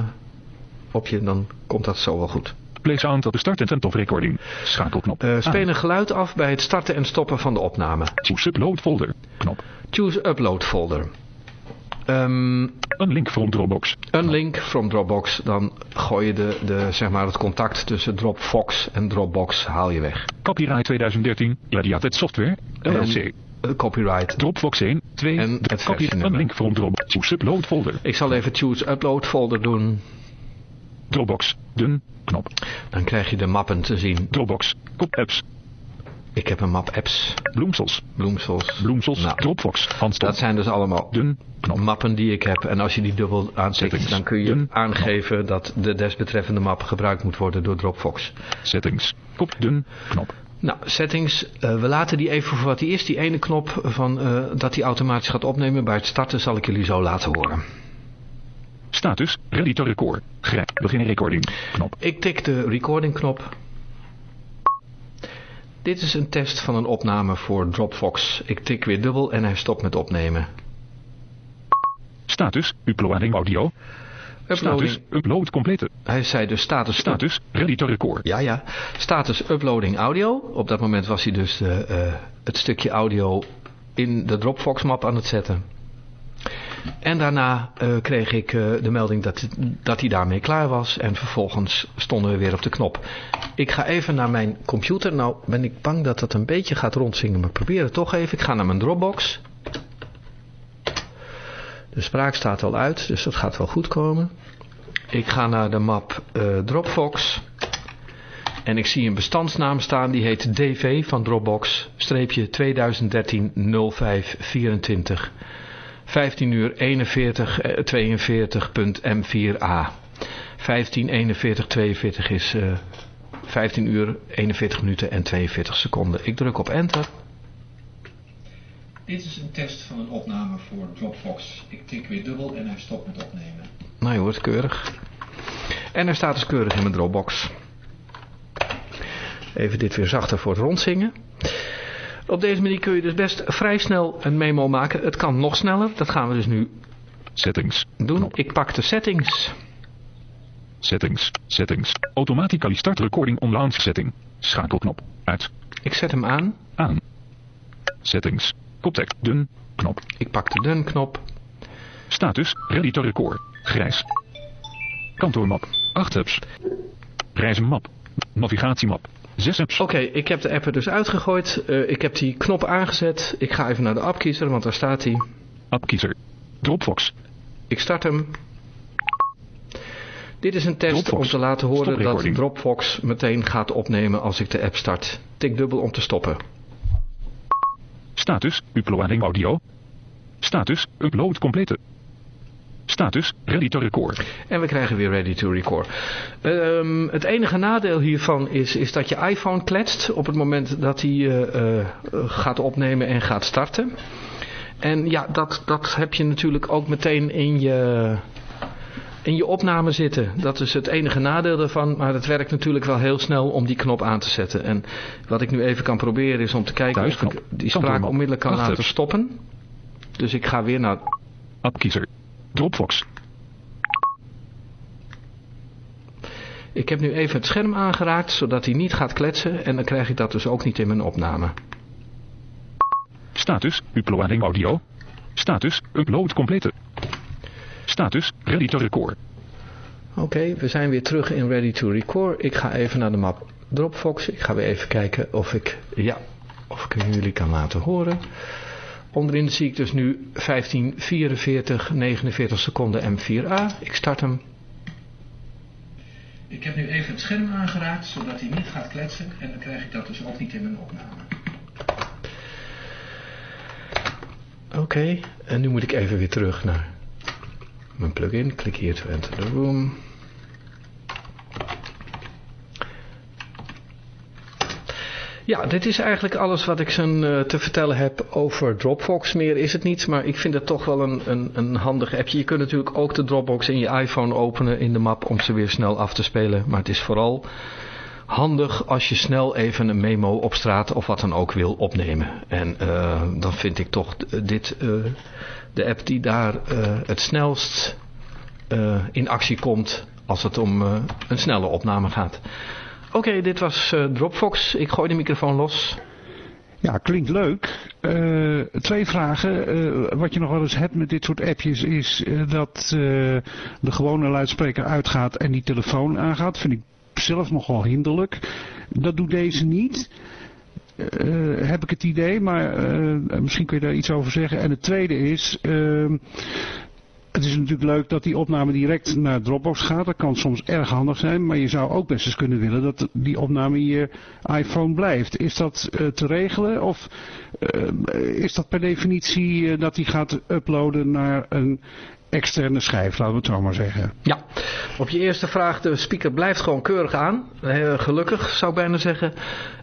op je, dan komt dat zo wel goed. Play de start en of recording. Schakelknop. Uh, speel een geluid af bij het starten en stoppen van de opname. Choose upload folder. Knop. Choose upload folder. Um, een link from Dropbox. Een link from Dropbox. Dan gooi je de, de, zeg maar het contact tussen Dropbox en Dropbox haal je weg. Copyright 2013. Gladiated Software. LLC. En, copyright. Dropbox 1, 2, en het copyright. Een link from Dropbox. Choose upload folder. Ik zal even choose upload folder doen. Dropbox, dun, knop. Dan krijg je de mappen te zien. Dropbox, kop apps. Ik heb een map apps. Bloemsels. Bloemsels. Bloemsels, nou, Dropbox, handstop. Dat zijn dus allemaal dun, knop. mappen die ik heb. En als je die dubbel aanzet, dan kun je dun, aangeven dat de desbetreffende map gebruikt moet worden door Dropbox. Settings, kop, dun, knop. Nou, settings, uh, we laten die even voor wat die is. Die ene knop van, uh, dat die automatisch gaat opnemen. Bij het starten zal ik jullie zo laten horen. Status, ready to record. Grijp, begin recording. Knop. Ik tik de recording knop. Dit is een test van een opname voor Dropbox. Ik tik weer dubbel en hij stopt met opnemen. Status, uploading audio. Uploading. Status, upload complete. Hij zei dus status... Status, ready to record. Ja, ja. Status, uploading audio. Op dat moment was hij dus uh, uh, het stukje audio in de Dropbox map aan het zetten. En daarna uh, kreeg ik uh, de melding dat, dat hij daarmee klaar was. En vervolgens stonden we weer op de knop. Ik ga even naar mijn computer. Nou ben ik bang dat dat een beetje gaat rondzingen. Maar probeer het toch even. Ik ga naar mijn Dropbox. De spraak staat al uit. Dus dat gaat wel goed komen. Ik ga naar de map uh, Dropbox. En ik zie een bestandsnaam staan. Die heet dv van Dropbox. Streepje 2013 05 24 15 uur 41 42.m4a. 15 41 42 is uh, 15 uur 41 minuten en 42 seconden. Ik druk op enter. Dit is een test van een opname voor Dropbox. Ik tik weer dubbel en hij stopt met opnemen. Nou je hoort keurig. En er staat dus keurig in mijn Dropbox. Even dit weer zachter voor het rondzingen. Op deze manier kun je dus best vrij snel een memo maken. Het kan nog sneller. Dat gaan we dus nu settings doen. Ik pak de settings. Settings, settings. Automatically start recording on launch setting. Schakelknop, uit. Ik zet hem aan. Aan. Settings, koptekst, dun, knop. Ik pak de dun knop. Status, ready to record, grijs. Kantoormap, 8 apps. Reizenmap, navigatiemap, Oké, okay, ik heb de app er dus uitgegooid. Uh, ik heb die knop aangezet. Ik ga even naar de appkiezer, want daar staat hij. Appkiezer. Dropbox. Ik start hem. Dit is een test Dropbox. om te laten horen dat Dropbox meteen gaat opnemen als ik de app start. Tik dubbel om te stoppen. Status, uploading audio. Status, upload complete. Status, ready to record. En we krijgen weer ready to record. Ehm, het enige nadeel hiervan is, is dat je iPhone kletst op het moment dat hij uh, uh, gaat opnemen en gaat starten. En ja, dat, dat heb je natuurlijk ook meteen in je, in je opname zitten. Dat is het enige nadeel daarvan, maar het werkt natuurlijk wel heel snel om die knop aan te zetten. En wat ik nu even kan proberen is om te kijken of ik die spraak onmiddellijk kan laten stoppen. Dus ik ga weer naar... Appkiezer. Dropbox. Ik heb nu even het scherm aangeraakt, zodat hij niet gaat kletsen. En dan krijg ik dat dus ook niet in mijn opname. Status, uploading audio. Status, upload complete. Status, ready to record. Oké, okay, we zijn weer terug in ready to record. Ik ga even naar de map Dropbox. Ik ga weer even kijken of ik, ja, of ik jullie kan laten horen. Onderin zie ik dus nu 15, 44, 49 seconden M4A. Ik start hem. Ik heb nu even het scherm aangeraakt, zodat hij niet gaat kletsen. En dan krijg ik dat dus ook niet in mijn opname. Oké, okay, en nu moet ik even weer terug naar mijn plugin. Klik hier to enter the room. Ja, dit is eigenlijk alles wat ik uh, te vertellen heb over Dropbox. Meer is het niet, maar ik vind het toch wel een, een, een handig appje. Je kunt natuurlijk ook de Dropbox in je iPhone openen in de map om ze weer snel af te spelen. Maar het is vooral handig als je snel even een memo op straat of wat dan ook wil opnemen. En uh, dan vind ik toch dit uh, de app die daar het snelst in actie komt als het om een snelle opname gaat. Oké, dit was Dropbox. Ik gooi de microfoon los. Ja, klinkt leuk. Twee vragen. Wat je nog wel eens hebt met dit soort appjes is dat de gewone luidspreker uitgaat en die telefoon aangaat. Vind ik zelf nogal hinderlijk. Dat doet deze niet. Heb ik het idee, maar misschien kun je daar iets over zeggen. En het tweede is, ehm, het is natuurlijk leuk dat die opname direct naar Dropbox gaat. Dat kan soms erg handig zijn. Maar je zou ook best eens kunnen willen dat die opname in je iPhone blijft. Is dat te regelen? Of is dat per definitie dat die gaat uploaden naar een externe schijf, laten we het zo maar zeggen. Ja, op je eerste vraag, de speaker blijft gewoon keurig aan. gelukkig, zou ik bijna zeggen.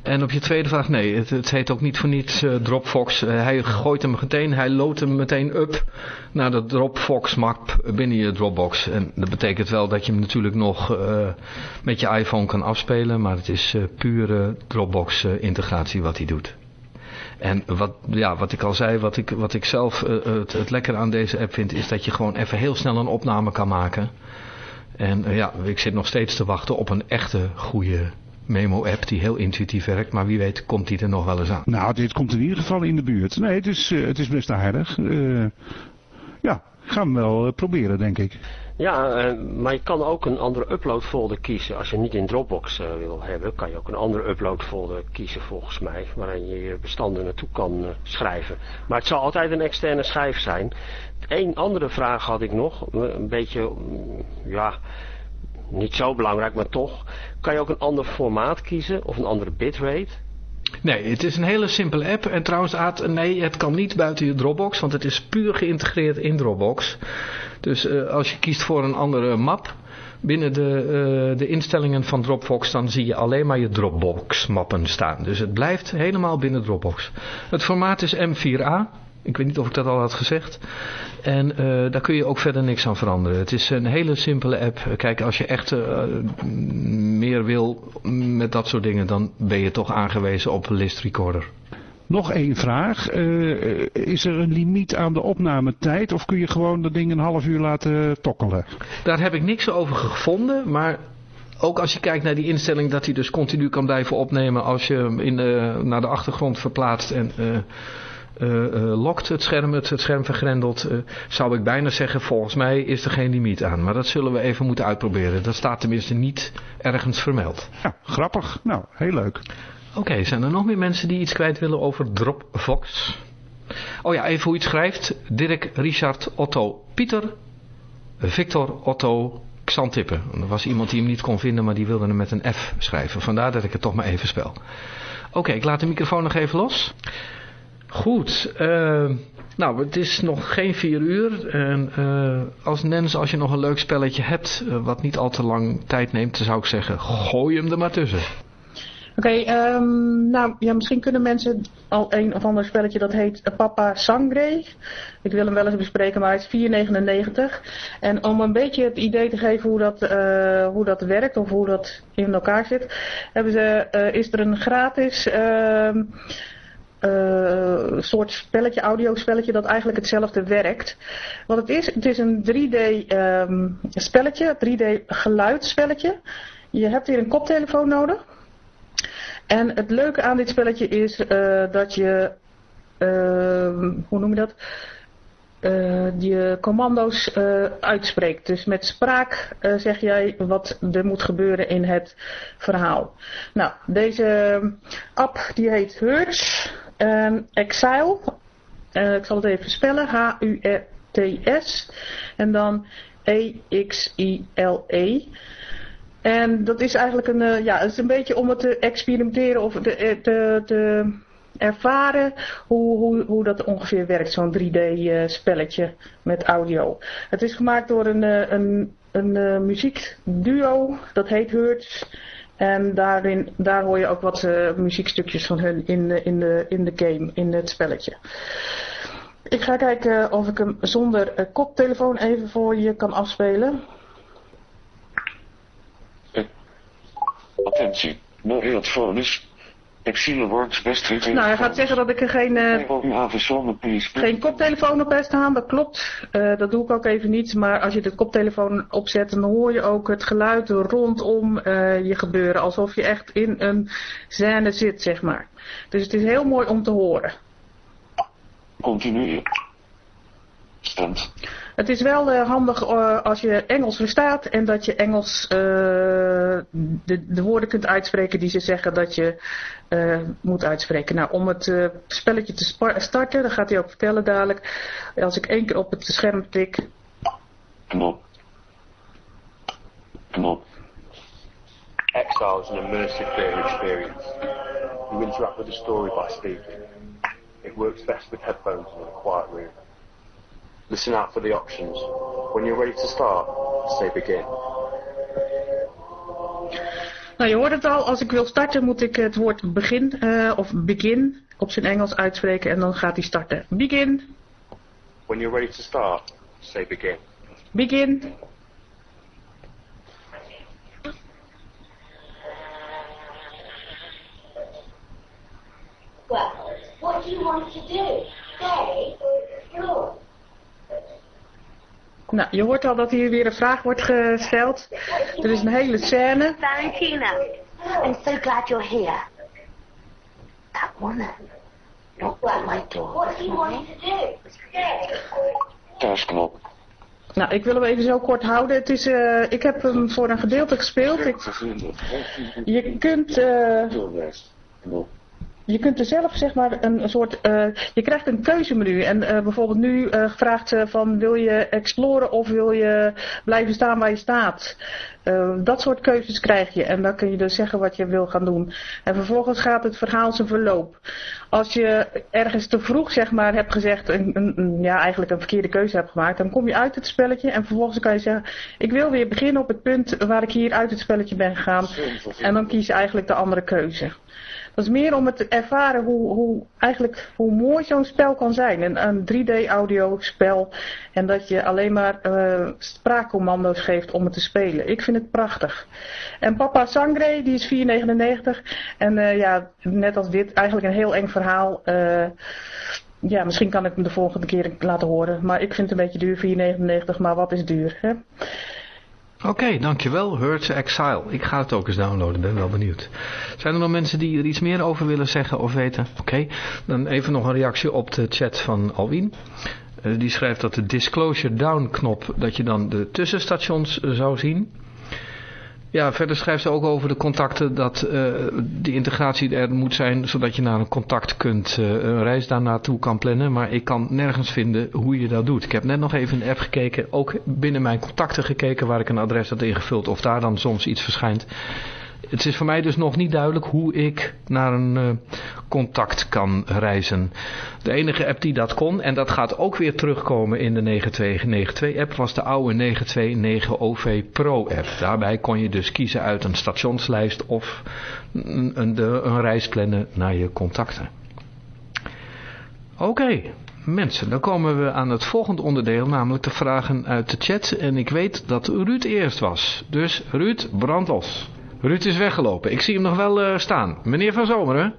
En op je tweede vraag, nee, het, het heet ook niet voor niets uh, Dropbox. Uh, hij gooit hem meteen, hij loodt hem meteen up naar de Dropbox map binnen je Dropbox. En dat betekent wel dat je hem natuurlijk nog met je iPhone kan afspelen. Maar het is pure Dropbox integratie wat hij doet. En wat, ja, wat ik al zei, wat ik, wat ik zelf uh, het, lekker aan deze app vind, is dat je gewoon even heel snel een opname kan maken. En uh, ja, ik zit nog steeds te wachten op een echte goede memo-app die heel intuïtief werkt. Maar wie weet komt die er nog wel eens aan. Nou, dit komt in ieder geval in de buurt. Nee, het is, uh, het is best aardig. ja, ga hem wel proberen, denk ik. Ja, uh, maar je kan ook een andere uploadfolder kiezen. Als je niet in Dropbox uh, wil hebben, kan je ook een andere uploadfolder kiezen volgens mij. Waarin je je bestanden naartoe kan schrijven. Maar het zal altijd een externe schijf zijn. Eén andere vraag had ik nog. Een beetje, mm, ja, niet zo belangrijk, maar toch. Kan je ook een ander formaat kiezen of een andere bitrate? Nee, het is een hele simpele app. En trouwens, nee, het kan niet buiten je Dropbox, want het is puur geïntegreerd in Dropbox. Dus uh, als je kiest voor een andere map binnen de, uh, de instellingen van Dropbox, dan zie je alleen maar je Dropbox mappen staan. Dus het blijft helemaal binnen Dropbox. Het formaat is M4A. Ik weet niet of ik dat al had gezegd. En uh, daar kun je ook verder niks aan veranderen. Het is een hele simpele app. Kijk, als je echt uh, meer wil met dat soort dingen, dan ben je toch aangewezen op List Recorder. Nog één vraag. Uh, is er een limiet aan de opnametijd of kun je gewoon dat ding een half uur laten tokkelen? Daar heb ik niks over gevonden, maar ook als je kijkt naar die instelling dat hij dus continu kan blijven opnemen als je hem in naar de achtergrond verplaatst en... Uh, lokt het scherm, het, het scherm vergrendelt, uh, zou ik bijna zeggen, volgens mij is er geen limiet aan. Maar dat zullen we even moeten uitproberen. Dat staat tenminste niet ergens vermeld. Ja, grappig. Nou, heel leuk. Oké, okay, zijn er nog meer mensen die iets kwijt willen over Dropbox? Oh ja, even hoe je het schrijft. Dirk, Richard, Otto, Pieter, Victor, Otto, Xantippe. Er was iemand die hem niet kon vinden, maar die wilde hem met een F schrijven. Vandaar dat ik het toch maar even spel. Oké, okay, ik laat de microfoon nog even los. Goed, uh, nou het is nog geen vier uur. En uh, als Nens, als je nog een leuk spelletje hebt, uh, wat niet al te lang tijd neemt, zou ik zeggen, gooi hem er maar tussen. Oké, um, nou ja, misschien kunnen mensen al een of ander spelletje dat heet Papa Sangre. Ik wil hem wel eens bespreken, maar hij is 4,99. En om een beetje het idee te geven hoe dat, hoe dat werkt of hoe dat in elkaar zit, hebben ze, is er een gratis uh, soort spelletje, audiospelletje dat eigenlijk hetzelfde werkt. Wat het is, het is een 3D um, spelletje, 3D geluidsspelletje. Je hebt hier een koptelefoon nodig. En het leuke aan dit spelletje is uh, dat je, uh, hoe noem je dat, uh, je commando's uitspreekt. Dus met spraak zeg jij wat er moet gebeuren in het verhaal. Nou, deze app die heet Hertz Exile. ik zal het even spellen, H-U-R-T-S. En dan E-X-I-L-E. -E. En dat is eigenlijk een, uh, ja, het is een beetje om het te experimenteren of te, eh, ervaren hoe, hoe, hoe dat ongeveer werkt, zo'n 3D uh, spelletje met audio. Het is gemaakt door een, een, een muziekduo, dat heet Hertz. En daarin, daar hoor je ook wat muziekstukjes van hun in, in, de, in de game, in het spelletje. Ik ga kijken of ik hem zonder koptelefoon even voor je kan afspelen. Attentie, no headphones. Exile works best with Nou, hij gaat zeggen dat ik er geen, uh, geen koptelefoon op heb staan, dat klopt. Uh, dat doe ik ook even niet, maar als je de koptelefoon opzet, dan hoor je ook het geluid rondom uh, je gebeuren. Alsof je echt in een scène zit, zeg maar. Dus het is heel mooi om te horen. Continu. Stand. Het is wel uh, handig uh, als je Engels verstaat en dat je Engels uh, de, de, woorden kunt uitspreken die ze zeggen dat je moet uitspreken. Nou, om het spelletje te starten, dat gaat hij ook vertellen dadelijk. Als ik één keer op het scherm tik. Knop. Knop. Exile is an immersive theater experience. You interact with the story by speaking. It works best with headphones in a quiet room. Listen out for the options. When you're ready to start, say begin. Nou, je hoort het al. Als ik wil starten moet ik het woord begin uh, of begin op zijn Engels uitspreken en dan gaat hij starten. Begin. When you're ready to start, say begin. Begin. Well, what do you want to do? Stay or explore? Nou, je hoort al dat hier weer een vraag wordt gesteld. Er is een hele scène. Valentina, I'm so glad you're here. That woman knocked at my door. What do you want to do? Thuisknop. Nou, ik wil hem even zo kort houden. Het is, uh, ik heb hem voor een gedeelte gespeeld. Ik, je kunt... Uh, je kunt er zelf zeg maar een, soort, uh, je krijgt een keuzemenu en uh, bijvoorbeeld nu uh, gevraagd ze van wil je exploren of wil je blijven staan waar je staat. dat soort keuzes krijg je en dan kun je dus zeggen wat je wil gaan doen. En vervolgens gaat het verhaal zijn verloop. Als je ergens te vroeg zeg maar hebt gezegd, een, een, ja eigenlijk een verkeerde keuze hebt gemaakt, dan kom je uit het spelletje en vervolgens kan je zeggen, ik wil weer beginnen op het punt waar ik hier uit het spelletje ben gegaan. En dan kies je eigenlijk de andere keuze. Dat is meer om het te ervaren hoe, hoe, eigenlijk, hoe mooi zo'n spel kan zijn. Een, een 3D audio spel. En dat je alleen maar uh, spraakcommando's geeft om het te spelen. Ik vind het prachtig. En Papa Sangre, die is 4,99. En uh, ja, net als dit, eigenlijk een heel eng verhaal. Uh, ja, misschien kan ik hem de volgende keer laten horen. Maar ik vind het een beetje duur, 4,99. Maar wat is duur, hè? Oké, okay, dankjewel. Hurt Exile. Ik ga het ook eens downloaden, ben wel benieuwd. Zijn er nog mensen die er iets meer over willen zeggen of weten? Oké, dan even nog een reactie op de chat van Alwin. Uh, die schrijft dat de disclosure down knop, dat je dan de tussenstations uh, zou zien. Ja, verder schrijft ze ook over de contacten dat uh, de integratie er moet zijn, zodat je naar een contact kunt, uh, een reis daar naartoe kan plannen. Maar ik kan nergens vinden hoe je dat doet. Ik heb net nog even een app gekeken, ook binnen mijn contacten gekeken waar ik een adres had ingevuld of daar dan soms iets verschijnt. Het is voor mij dus nog niet duidelijk hoe ik naar een uh, contact kan reizen. De enige app die dat kon, en dat gaat ook weer terugkomen in de 9292 app, was de oude 929 OV Pro app. Daarbij kon je dus kiezen uit een stationslijst of een, een, een naar je contacten. Oké, mensen, dan komen we aan het volgende onderdeel, namelijk de vragen uit de chat. En ik weet dat Ruud eerst was. Dus Ruud, brand los. Ruud is weggelopen. Ik zie hem nog wel uh, staan. Meneer Van Zomeren,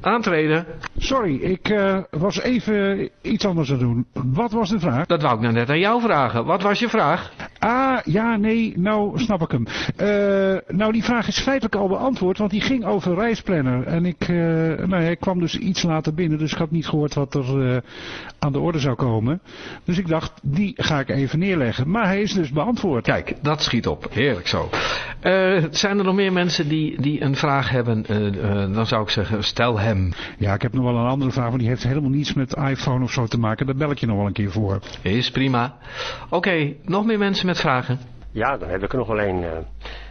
aantreden. Sorry, ik uh, was even iets anders aan het doen. Wat was de vraag? Dat wou ik nou net aan jou vragen. Wat was je vraag? Ah, ja, nee, nou snap ik hem. Uh, nou, die vraag is feitelijk al beantwoord, want die ging over reisplanner. En ik, uh, nou ja, ik kwam dus iets later binnen, dus ik had niet gehoord wat er aan de orde zou komen. Dus ik dacht, die ga ik even neerleggen. Maar hij is dus beantwoord. Kijk, dat schiet op. Heerlijk zo. zijn er nog meer mensen die, die een vraag hebben? dan zou ik zeggen, stel hem. Ja, ik heb nog wel een andere vraag, maar die heeft helemaal niets met iPhone of zo te maken. Daar bel ik je nog wel een keer voor. Is prima. Oké, okay, nog meer mensen met vragen? Ja, dan heb ik er nog wel een uh,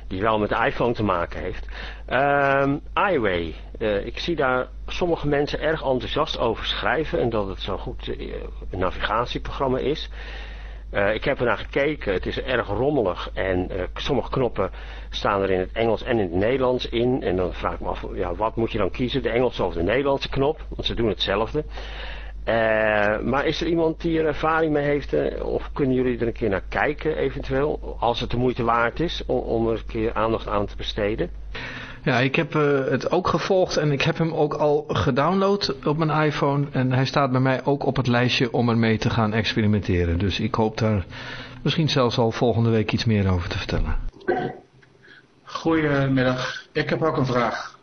die wel met de iPhone te maken heeft. Um, iWay. Uh, ik zie daar sommige mensen erg enthousiast over schrijven en dat het zo'n goed uh, navigatieprogramma is. Uh, ik heb ernaar gekeken, het is erg rommelig en uh, sommige knoppen staan er in het Engels en in het Nederlands in. En dan vraag ik me af, ja, wat moet je dan kiezen, de Engelse of de Nederlandse knop? Want ze doen hetzelfde. Uh, maar is er iemand die er ervaring mee heeft, of kunnen jullie er een keer naar kijken eventueel, als het de moeite waard is om, om er een keer aandacht aan te besteden? Ja, ik heb uh, het ook gevolgd en ik heb hem ook al gedownload op mijn iPhone. En hij staat bij mij ook op het lijstje om ermee te gaan experimenteren. Dus ik hoop daar misschien zelfs al volgende week iets meer over te vertellen. Goedemiddag. Ik heb ook een vraag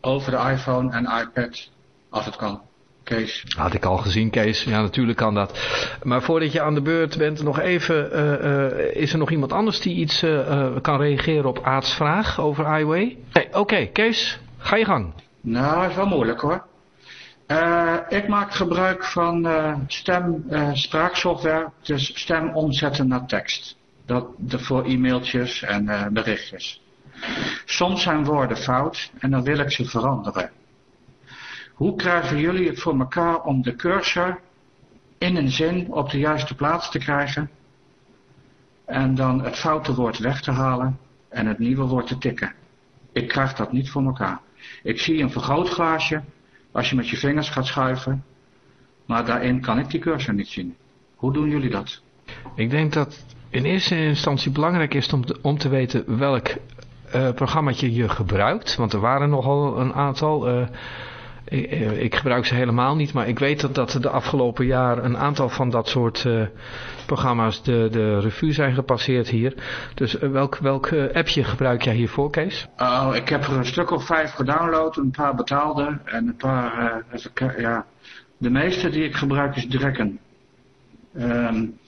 over de iPhone en iPad, als het kan. Kees. Had ik al gezien, Kees. Ja, natuurlijk kan dat. Maar voordat je aan de beurt bent, nog even... Uh, uh, is er nog iemand anders die iets uh, kan reageren op Aarts vraag over iWay? Nee, oké. Okay, Kees, ga je gang. Nou, is wel moeilijk hoor. ik maak gebruik van stem spraaksoftware, dus stem omzetten naar tekst. Dat voor e-mailtjes en berichtjes. Soms zijn woorden fout en dan wil ik ze veranderen. Hoe krijgen jullie het voor elkaar om de cursor in een zin op de juiste plaats te krijgen en dan het foute woord weg te halen en het nieuwe woord te tikken? Ik krijg dat niet voor elkaar. Ik zie een vergrootglaasje als je met je vingers gaat schuiven, maar daarin kan ik die cursor niet zien. Hoe doen jullie dat? Ik denk dat in eerste instantie belangrijk is om te, om te weten welk uh, programmaatje je gebruikt, want er waren nogal een aantal... Uh, ik, eh, ik, gebruik ze helemaal niet, maar ik weet dat, dat de afgelopen jaar een aantal van dat soort uh, programma's de, de revue zijn gepasseerd hier. Dus uh, welk, welk uh, appje gebruik jij hiervoor, Kees? Oh, ik heb er een stuk of vijf gedownload, een paar betaalde en een paar, ja, de meeste die ik gebruik is Dragon. Um,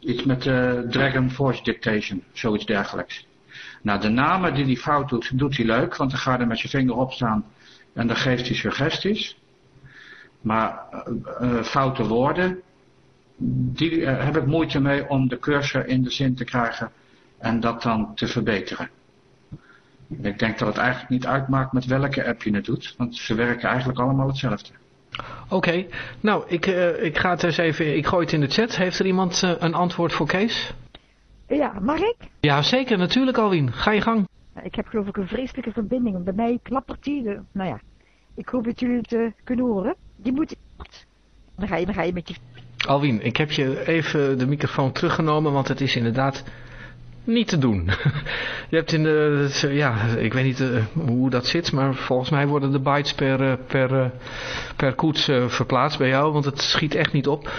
iets met Dragon Voice Dictation, zoiets dergelijks. Nou, de namen die die fout doet, doet hij leuk, want dan ga je er met je vinger op staan en dan geeft hij suggesties. Maar uh, foute woorden, die uh, heb ik moeite mee om de cursor in de zin te krijgen en dat dan te verbeteren. Ik denk dat het eigenlijk niet uitmaakt met welke app je het doet, want ze werken eigenlijk allemaal hetzelfde. Oké, okay. nou ik, uh, ik ga het eens even, ik gooi het in de chat. Heeft er iemand een antwoord voor Kees? Ja, mag ik? Ja, zeker, natuurlijk Alwin. Ga je gang. Ik heb geloof ik een vreselijke verbinding. Bij mij klappert die. De, nou ja, ik hoop dat jullie het uh, kunnen horen. Die moet... Dan ga, je, dan ga je met je... Alwin, ik heb je even de microfoon teruggenomen, want het is inderdaad niet te doen. je hebt in de... Ja, ik weet niet hoe dat zit, maar volgens mij worden de bytes per, per, per koets verplaatst bij jou, want het schiet echt niet op.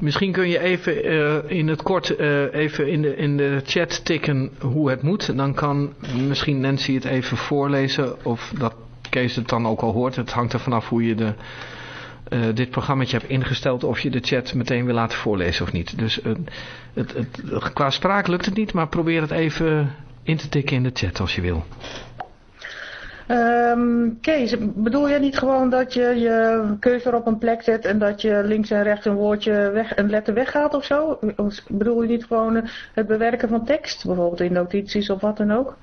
Misschien kun je even uh, in het kort uh, even in de, in de chat tikken hoe het moet. Dan kan misschien Nancy het even voorlezen of dat Kees het dan ook al hoort. Het hangt er vanaf hoe je de, uh, dit programma hebt ingesteld of je de chat meteen wil laten voorlezen of niet. Dus het, het, qua spraak lukt het niet, maar probeer het even in te tikken in de chat als je wil. Um, Kees, bedoel je niet gewoon dat je je cursor op een plek zet en dat je links en rechts een woordje weg, een letter weggaat of zo? Bedoel je niet gewoon het bewerken van tekst, bijvoorbeeld in notities of wat dan ook?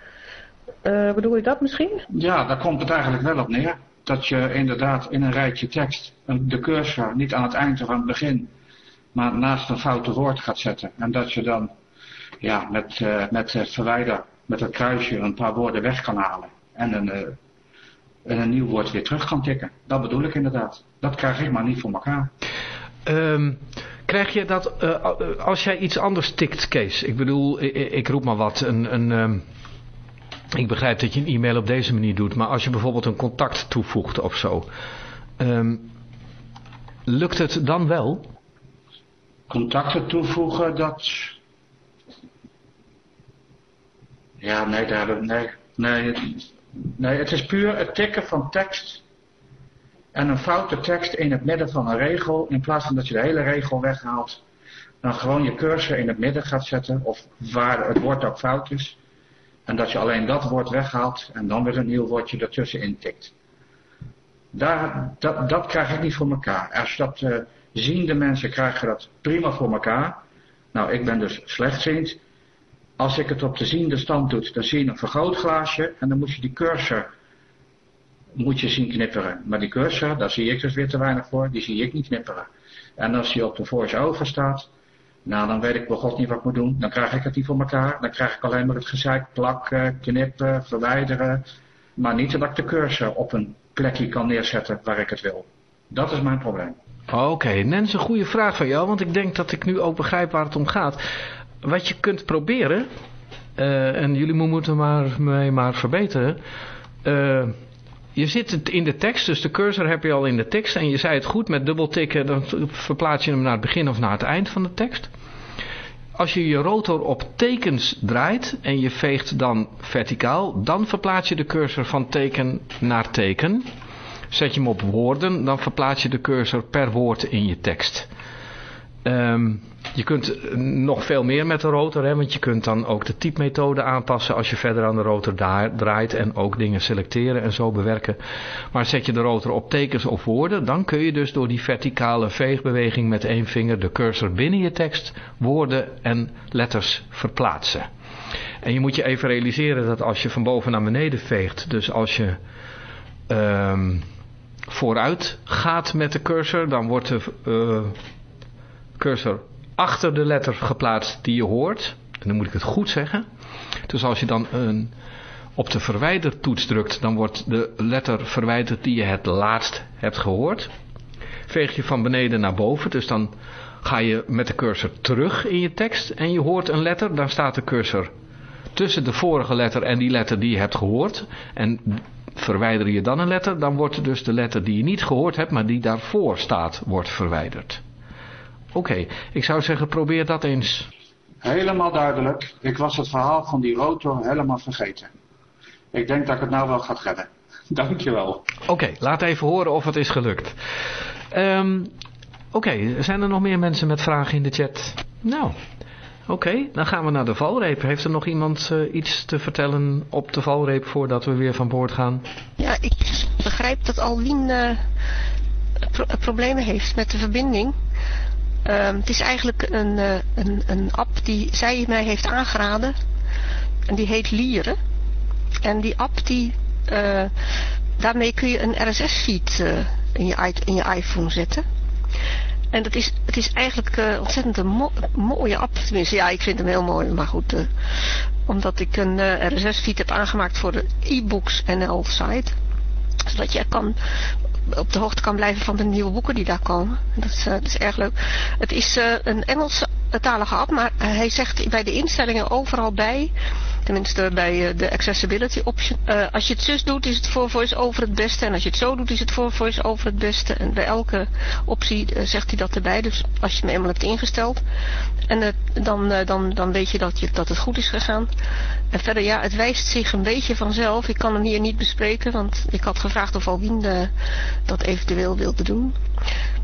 Uh, bedoel je dat misschien? Ja, daar komt het eigenlijk wel op neer. Dat je inderdaad in een rijtje tekst de cursor niet aan het eind of aan het begin, maar naast een foute woord gaat zetten. En dat je dan ja, met, uh, met het verwijder, met het kruisje een paar woorden weg kan halen. En een, uh, en een nieuw woord weer terug kan tikken. Dat bedoel ik inderdaad. Dat krijg ik maar niet voor elkaar. Um, krijg je dat uh, als jij iets anders tikt, Kees? Ik bedoel, ik, ik roep maar wat. Een, een, um, ik begrijp dat je een e-mail op deze manier doet. Maar als je bijvoorbeeld een contact toevoegt of zo. Um, lukt het dan wel? Contacten toevoegen, dat... Ja, nee, daar, nee, nee, nee, het is puur het tikken van tekst en een foute tekst in het midden van een regel, in plaats van dat je de hele regel weghaalt, dan gewoon je cursor in het midden gaat zetten, of waar het woord ook fout is, en dat je alleen dat woord weghaalt en dan weer een nieuw woordje ertussen intikt. Daar, dat, dat krijg ik niet voor elkaar. Als dat uh, ziende mensen krijgen dat prima voor elkaar. Nou, ik ben dus slechtziend. Als ik het op de ziende stand doe, dan zie je een vergrootglaasje en dan moet je die cursor moet je zien knipperen. Maar die cursor, daar zie ik dus weer te weinig voor, die zie ik niet knipperen. En als die op de voice-over staat, nou dan weet ik wel god niet wat ik moet doen. Dan krijg ik het niet voor elkaar. Dan krijg ik alleen maar het gezeik plakken, knippen, verwijderen. Maar niet dat ik de cursor op een plekje kan neerzetten waar ik het wil. Dat is mijn probleem. Oké, okay. Nens, een goede vraag van jou, want ik denk dat ik nu ook begrijp waar het om gaat. Wat je kunt proberen, uh, en jullie moeten maar, mij maar verbeteren... Uh, je zit in de tekst, dus de cursor heb je al in de tekst. En je zei het goed, met dubbeltikken dan verplaats je hem naar het begin of naar het eind van de tekst. Als je je rotor op tekens draait en je veegt dan verticaal, dan verplaats je de cursor van teken naar teken. Zet je hem op woorden, dan verplaats je de cursor per woord in je tekst. Um, je kunt nog veel meer met de rotor, hè, want je kunt dan ook de typemethode aanpassen als je verder aan de rotor draait en ook dingen selecteren en zo bewerken. Maar zet je de rotor op tekens of woorden, dan kun je dus door die verticale veegbeweging met één vinger de cursor binnen je tekst, woorden en letters verplaatsen. En je moet je even realiseren dat als je van boven naar beneden veegt, dus als je um, vooruit gaat met de cursor, dan wordt de uh, cursor achter de letter geplaatst die je hoort. En dan moet ik het goed zeggen. Dus als je dan een, op de verwijdertoets drukt, dan wordt de letter verwijderd die je het laatst hebt gehoord. Veeg je van beneden naar boven, dus dan ga je met de cursor terug in je tekst en je hoort een letter, dan staat de cursor tussen de vorige letter en die letter die je hebt gehoord. En verwijder je dan een letter, dan wordt dus de letter die je niet gehoord hebt, maar die daarvoor staat, wordt verwijderd. Oké, okay. ik zou zeggen probeer dat eens. Helemaal duidelijk. Ik was het verhaal van die rotor helemaal vergeten. Ik denk dat ik het nou wel gaat redden. Dankjewel. Oké, okay, laat even horen of het is gelukt. Um, Oké, okay, zijn er nog meer mensen met vragen in de chat? Nou, oké, dan gaan we naar de valreep. Heeft er nog iemand uh, iets te vertellen op de valreep voordat we weer van boord gaan? Ja, ik begrijp dat Alwien uh, pro problemen heeft met de verbinding. Um, het is eigenlijk een, uh, een, een app die zij mij heeft aangeraden. En die heet Lieren. En die app die... Uh, daarmee kun je een RSS-feed uh, in, je, in je iPhone zetten. En dat is, het is eigenlijk ontzettend een mo mooie app. Tenminste, ja, ik vind hem heel mooi. Maar goed, omdat ik een RSS-feed heb aangemaakt voor de e-books NL site. Zodat je kan op de hoogte kan blijven van de nieuwe boeken die daar komen. Dat is, uh, dat is erg leuk. Het is uh, een Engelse talige app, maar hij zegt bij de instellingen overal bij, tenminste bij de accessibility option, als je het zus doet is het voor voice-over het beste en als je het zo doet is het voor voice-over het beste. En bij elke optie zegt hij dat erbij, dus als je hem eenmaal hebt ingesteld. En dan, dan, dan weet je dat, je dat het goed is gegaan. En verder, ja, het wijst zich een beetje vanzelf. Ik kan hem hier niet bespreken, want ik had gevraagd of Alwien dat eventueel wilde doen.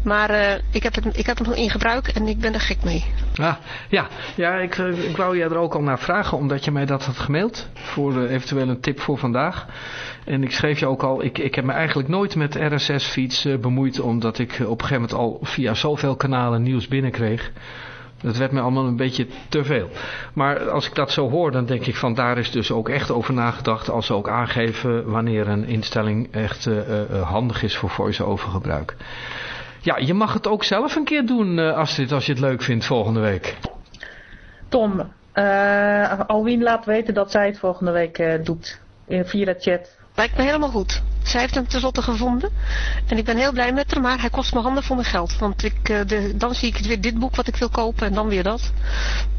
Maar uh, ik, heb het, ik heb hem nog in gebruik en ik ben er gek mee. Ah, ja, ja ik, ik wou je er ook al naar vragen, omdat je mij dat had gemaild. Voor eventueel een tip voor vandaag. En ik schreef je ook al, ik, ik heb me eigenlijk nooit met RSS-feeds uh, bemoeid, omdat ik op een gegeven moment al via zoveel kanalen nieuws binnenkreeg. Dat werd me allemaal een beetje te veel. Maar als ik dat zo hoor, dan denk ik van daar is dus ook echt over nagedacht. Als ze ook aangeven wanneer een instelling echt uh, uh, handig is voor voice-over gebruik. Ja, je mag het ook zelf een keer doen, uh, Astrid, als je het leuk vindt volgende week. Tom, Alwien laat weten dat zij het volgende week doet. Via de chat. Lijkt me helemaal goed. Zij heeft hem tenslotte gevonden. En ik ben heel blij met hem, maar hij kost me handen voor mijn geld. Want ik, de, dan zie ik weer dit boek wat ik wil kopen en dan weer dat.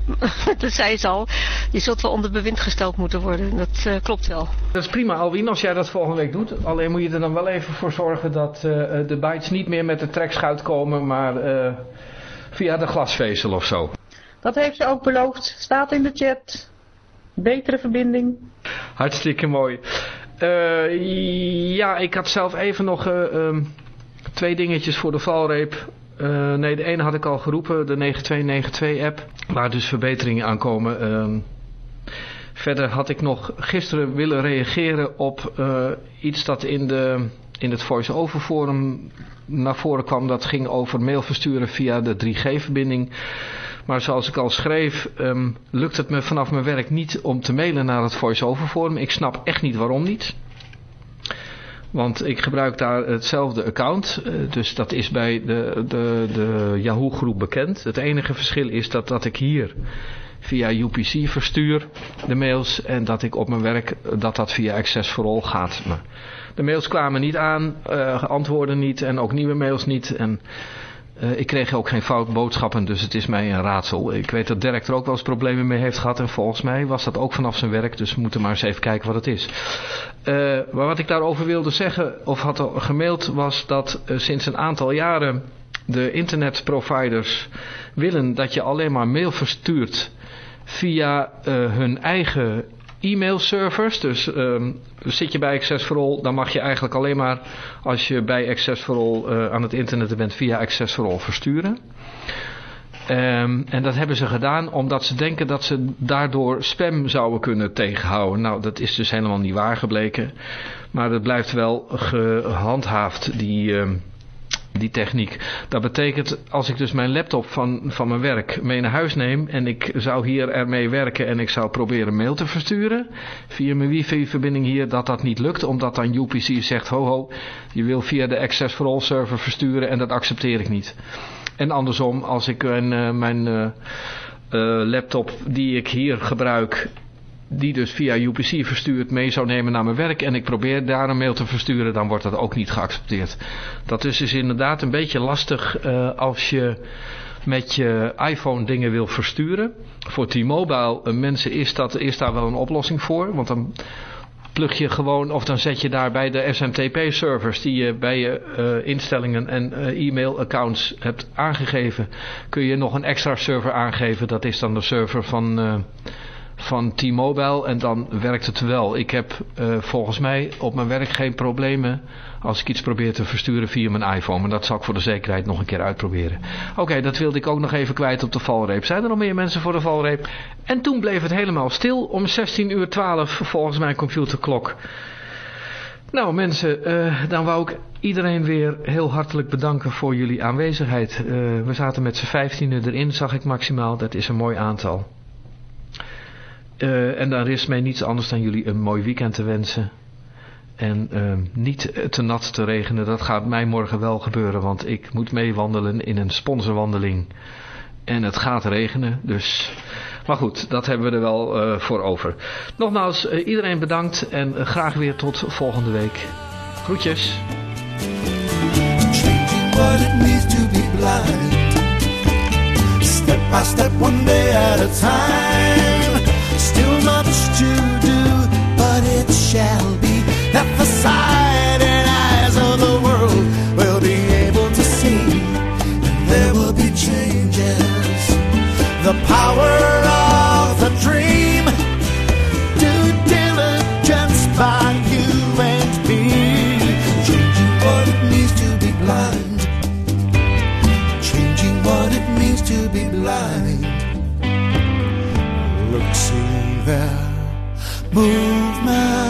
dat zei ze al. Je zult wel onder bewind gesteld moeten worden. Dat uh, klopt wel. Dat is prima, Alwin, als jij dat volgende week doet. Alleen moet je er dan wel even voor zorgen dat uh, de bytes niet meer met de trekschuit komen, maar uh, via de glasvezel of zo. Dat heeft ze ook beloofd. Staat in de chat. Betere verbinding. Hartstikke mooi. Ja, ik had zelf even nog um, twee dingetjes voor de valreep. Uh, nee, de ene had ik al geroepen, de 9292-app, waar dus verbeteringen aankomen. Uh, verder had ik nog gisteren willen reageren op iets dat in, de, in het voice-over forum naar voren kwam. Dat ging over mail versturen via de 3G-verbinding. Maar zoals ik al schreef, um, lukt het me vanaf mijn werk niet om te mailen naar het voice-over forum. Ik snap echt niet waarom niet. Want ik gebruik daar hetzelfde account. Dus dat is bij de, de, de Yahoo groep bekend. Het enige verschil is dat, dat ik hier via UPC verstuur de mails. En dat ik op mijn werk dat dat via Access for All gaat. De mails kwamen niet aan, uh, antwoorden niet en ook nieuwe mails niet. En uh, ik kreeg ook geen fout boodschappen, dus het is mij een raadsel. Ik weet dat Dirk er ook wel eens problemen mee heeft gehad. En volgens mij was dat ook vanaf zijn werk. Dus we moeten maar eens even kijken wat het is. Uh, maar wat ik daarover wilde zeggen, of had gemaild, was dat uh, sinds een aantal jaren de internetproviders willen dat je alleen maar mail verstuurt via hun eigen e-mailservers. Dus um, zit je bij Access for All, dan mag je eigenlijk alleen maar als je bij Access for All uh, aan het internet bent via Access for All versturen. Um, en dat hebben ze gedaan omdat ze denken dat ze daardoor spam zouden kunnen tegenhouden. Nou, dat is dus helemaal niet waar gebleken. Maar het blijft wel gehandhaafd, die... Um, die techniek. Dat betekent, als ik dus mijn laptop van, van mijn werk mee naar huis neem en ik zou hier ermee werken en ik zou proberen mail te versturen via mijn wifi-verbinding hier, dat dat niet lukt, omdat dan UPC zegt, ho ho, je wil via de Access for All server versturen en dat accepteer ik niet. En andersom, als ik mijn, uh, mijn uh, uh, laptop die ik hier gebruik die dus via UPC verstuurd mee zou nemen naar mijn werk en ik probeer daar een mail te versturen, dan wordt dat ook niet geaccepteerd. Dat is dus inderdaad een beetje lastig uh, als je met je iPhone dingen wil versturen. Voor T-Mobile uh, mensen is, dat, is daar wel een oplossing voor, want dan plug je gewoon of dan zet je daar bij de SMTP servers die je bij je uh, instellingen en uh, e-mail accounts hebt aangegeven, kun je nog een extra server aangeven. Dat is dan de server van... van T-Mobile en dan werkt het wel. Ik heb uh, volgens mij op mijn werk geen problemen als ik iets probeer te versturen via mijn iPhone. Maar dat zal ik voor de zekerheid nog een keer uitproberen. Oké, dat wilde ik ook nog even kwijt op de valreep. Zijn er nog meer mensen voor de valreep? En toen bleef het helemaal stil om 16.12 uur volgens mijn computerklok. Nou mensen, uh, dan wou ik iedereen weer heel hartelijk bedanken voor jullie aanwezigheid. Uh, we zaten met z'n 15 erin, zag ik maximaal. Dat is een mooi aantal. Uh, en dan is mij niets anders dan jullie een mooi weekend te wensen. En uh, niet te nat te regenen, dat gaat mij morgen wel gebeuren, want ik moet meewandelen in een sponsorwandeling. En het gaat regenen, dus... Maar goed, dat hebben we er wel uh, voor over. Nogmaals, uh, iedereen bedankt en graag weer tot volgende week. Groetjes. Time. Shall be that the sight and eyes of the world will be able to see. And there will be changes. The power of the dream. Due diligence by you and me. Changing what it means to be blind. Changing what it means to be blind. Look, see there, movement